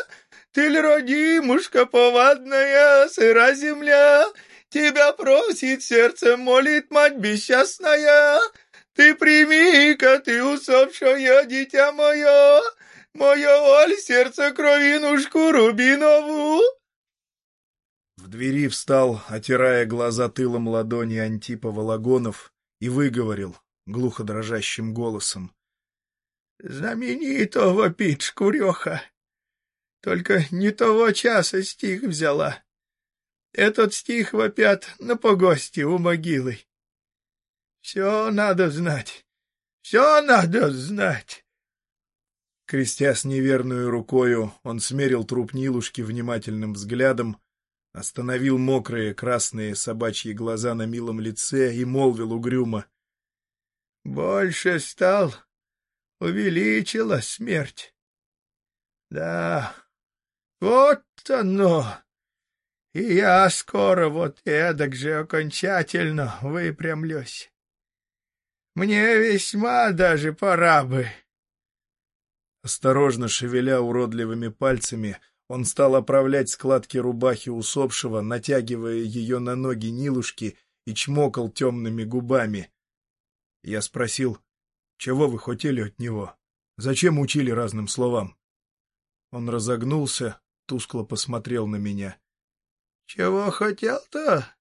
ты ли родимушка повадная, сыра земля, тебя просит сердце, молит мать бесчастная, ты прими-ка ты усопшее дитя мое, Мое оль, сердце кровинушку рубинову!» В двери встал, отирая глаза тылом ладони Антипа Вологонов, и выговорил глухо дрожащим голосом. «Знаменито вопит шкуреха. Только не того часа стих взяла. Этот стих вопят на погосте у могилы. Все надо знать, все надо знать. Крестя с неверную рукою, он смерил труп Нилушки внимательным взглядом, остановил мокрые красные собачьи глаза на милом лице и молвил угрюмо. — Больше стал, увеличила смерть. Да, вот оно. И я скоро вот эдак же окончательно выпрямлюсь. Мне весьма даже пора бы. Осторожно шевеля уродливыми пальцами, он стал оправлять складки рубахи усопшего, натягивая ее на ноги Нилушки и чмокал темными губами. Я спросил, чего вы хотели от него? Зачем учили разным словам? Он разогнулся, тускло посмотрел на меня. — Чего хотел-то?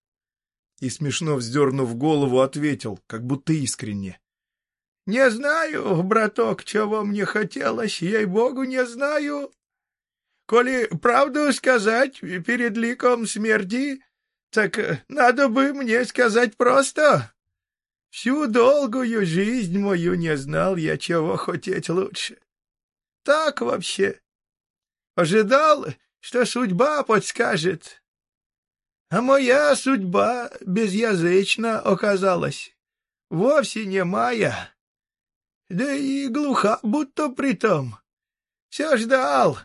И, смешно вздернув голову, ответил, как будто искренне. Не знаю, браток, чего мне хотелось, ей-богу, не знаю. Коли правду сказать перед ликом смерти, так надо бы мне сказать просто. Всю долгую жизнь мою не знал я, чего хотеть лучше. Так вообще. Ожидал, что судьба подскажет. А моя судьба безязычна оказалась. Вовсе не моя да и глуха будто притом. Все ждал,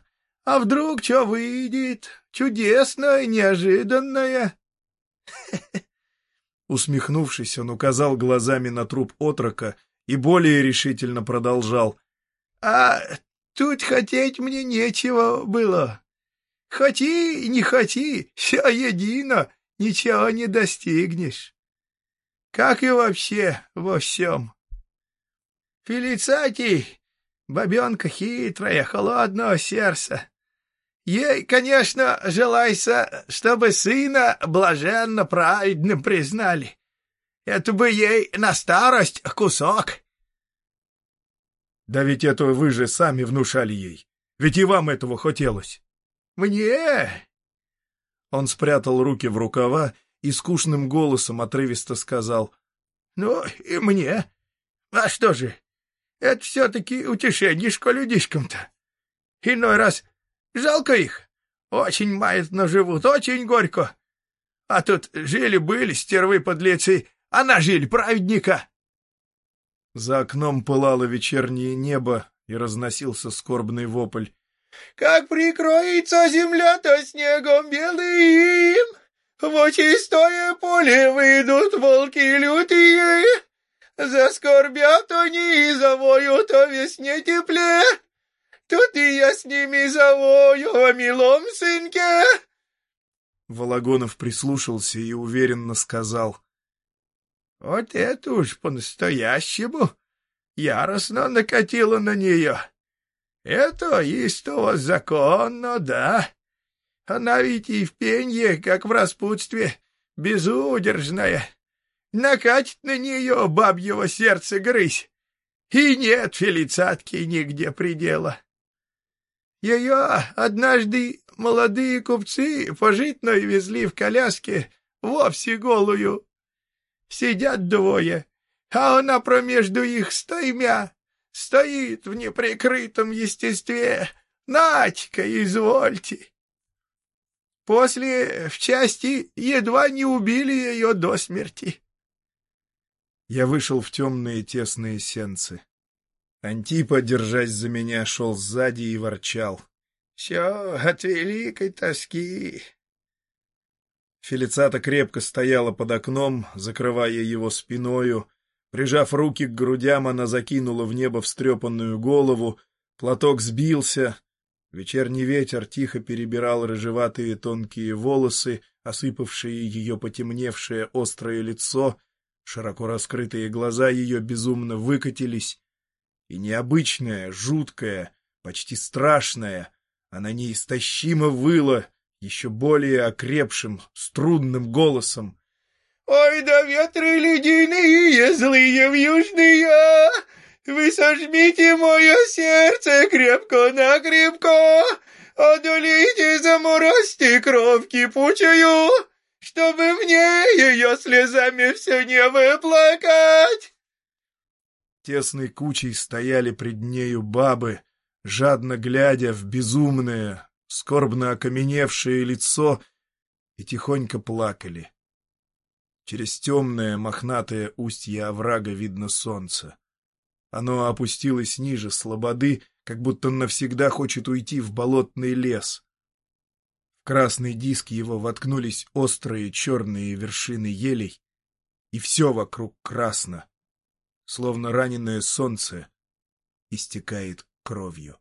а вдруг что выйдет? Чудесное, неожиданное. Усмехнувшись, он указал глазами на труп отрока и более решительно продолжал. — А тут хотеть мне нечего было. Хоти, не хоти, все едино, ничего не достигнешь. Как и вообще во всем. Фелицатий, бабенка хитрая, холодного сердца. Ей, конечно, желается, чтобы сына блаженно праведным признали. Это бы ей на старость кусок. Да ведь это вы же сами внушали ей. Ведь и вам этого хотелось. Мне? Он спрятал руки в рукава и скучным голосом отрывисто сказал. Ну, и мне. А что же, это все-таки утешенишко людишкам-то. Иной раз жалко их. Очень маятно живут, очень горько. А тут жили-были стервы-подлецы, а нажили праведника. За окном пылало вечернее небо, и разносился скорбный вопль. «Как прикроется земля-то снегом белым, в чистое поле выйдут волки лютые, заскорбят они и завоют о весне тепле, тут и я с ними завою о милом сынке». Вологонов прислушался и уверенно сказал — вот это уж по-настоящему яростно накатило на нее. Это истово законно, да. Она ведь и в пенье, как в распутстве, безудержная. Накатит на нее бабьего сердца грызь. И нет фелицатки нигде предела. Ее однажды молодые купцы пожитной везли в коляске вовсе голую Сидят двое, а она промежду их стоймя стоит в неприкрытом естестве. Надька, извольте. После в части едва не убили ее до смерти. Я вышел в темные тесные сенцы. Антипа, держась за меня, шел сзади и ворчал. — Все от великой тоски. Фелицата крепко стояла под окном, закрывая его спиною. Прижав руки к грудям, она закинула в небо встрепанную голову, платок сбился. Вечерний ветер тихо перебирал рыжеватые тонкие волосы, осыпавшие ее потемневшее острое лицо, широко раскрытые глаза ее безумно выкатились, и необычная, жуткая, почти страшная, она неистощимо выла — еще более окрепшим, струнным голосом. «Ой, да ветры ледяные, злые вьюжные, вы сожмите мое сердце крепко-накрепко, одолейте, заморозьте кровь кипучую, чтобы мне ее слезами все не выплакать!» Тесной кучей стояли пред нею бабы, жадно глядя в безумное, скорбно окаменевшее лицо и тихонько плакали. Через темное мохнатое устье оврага видно солнце. Оно опустилось ниже слободы, как будто навсегда хочет уйти в болотный лес. Красный диск его воткнулись острые черные вершины елей, и все вокруг красно, словно раненое солнце истекает кровью.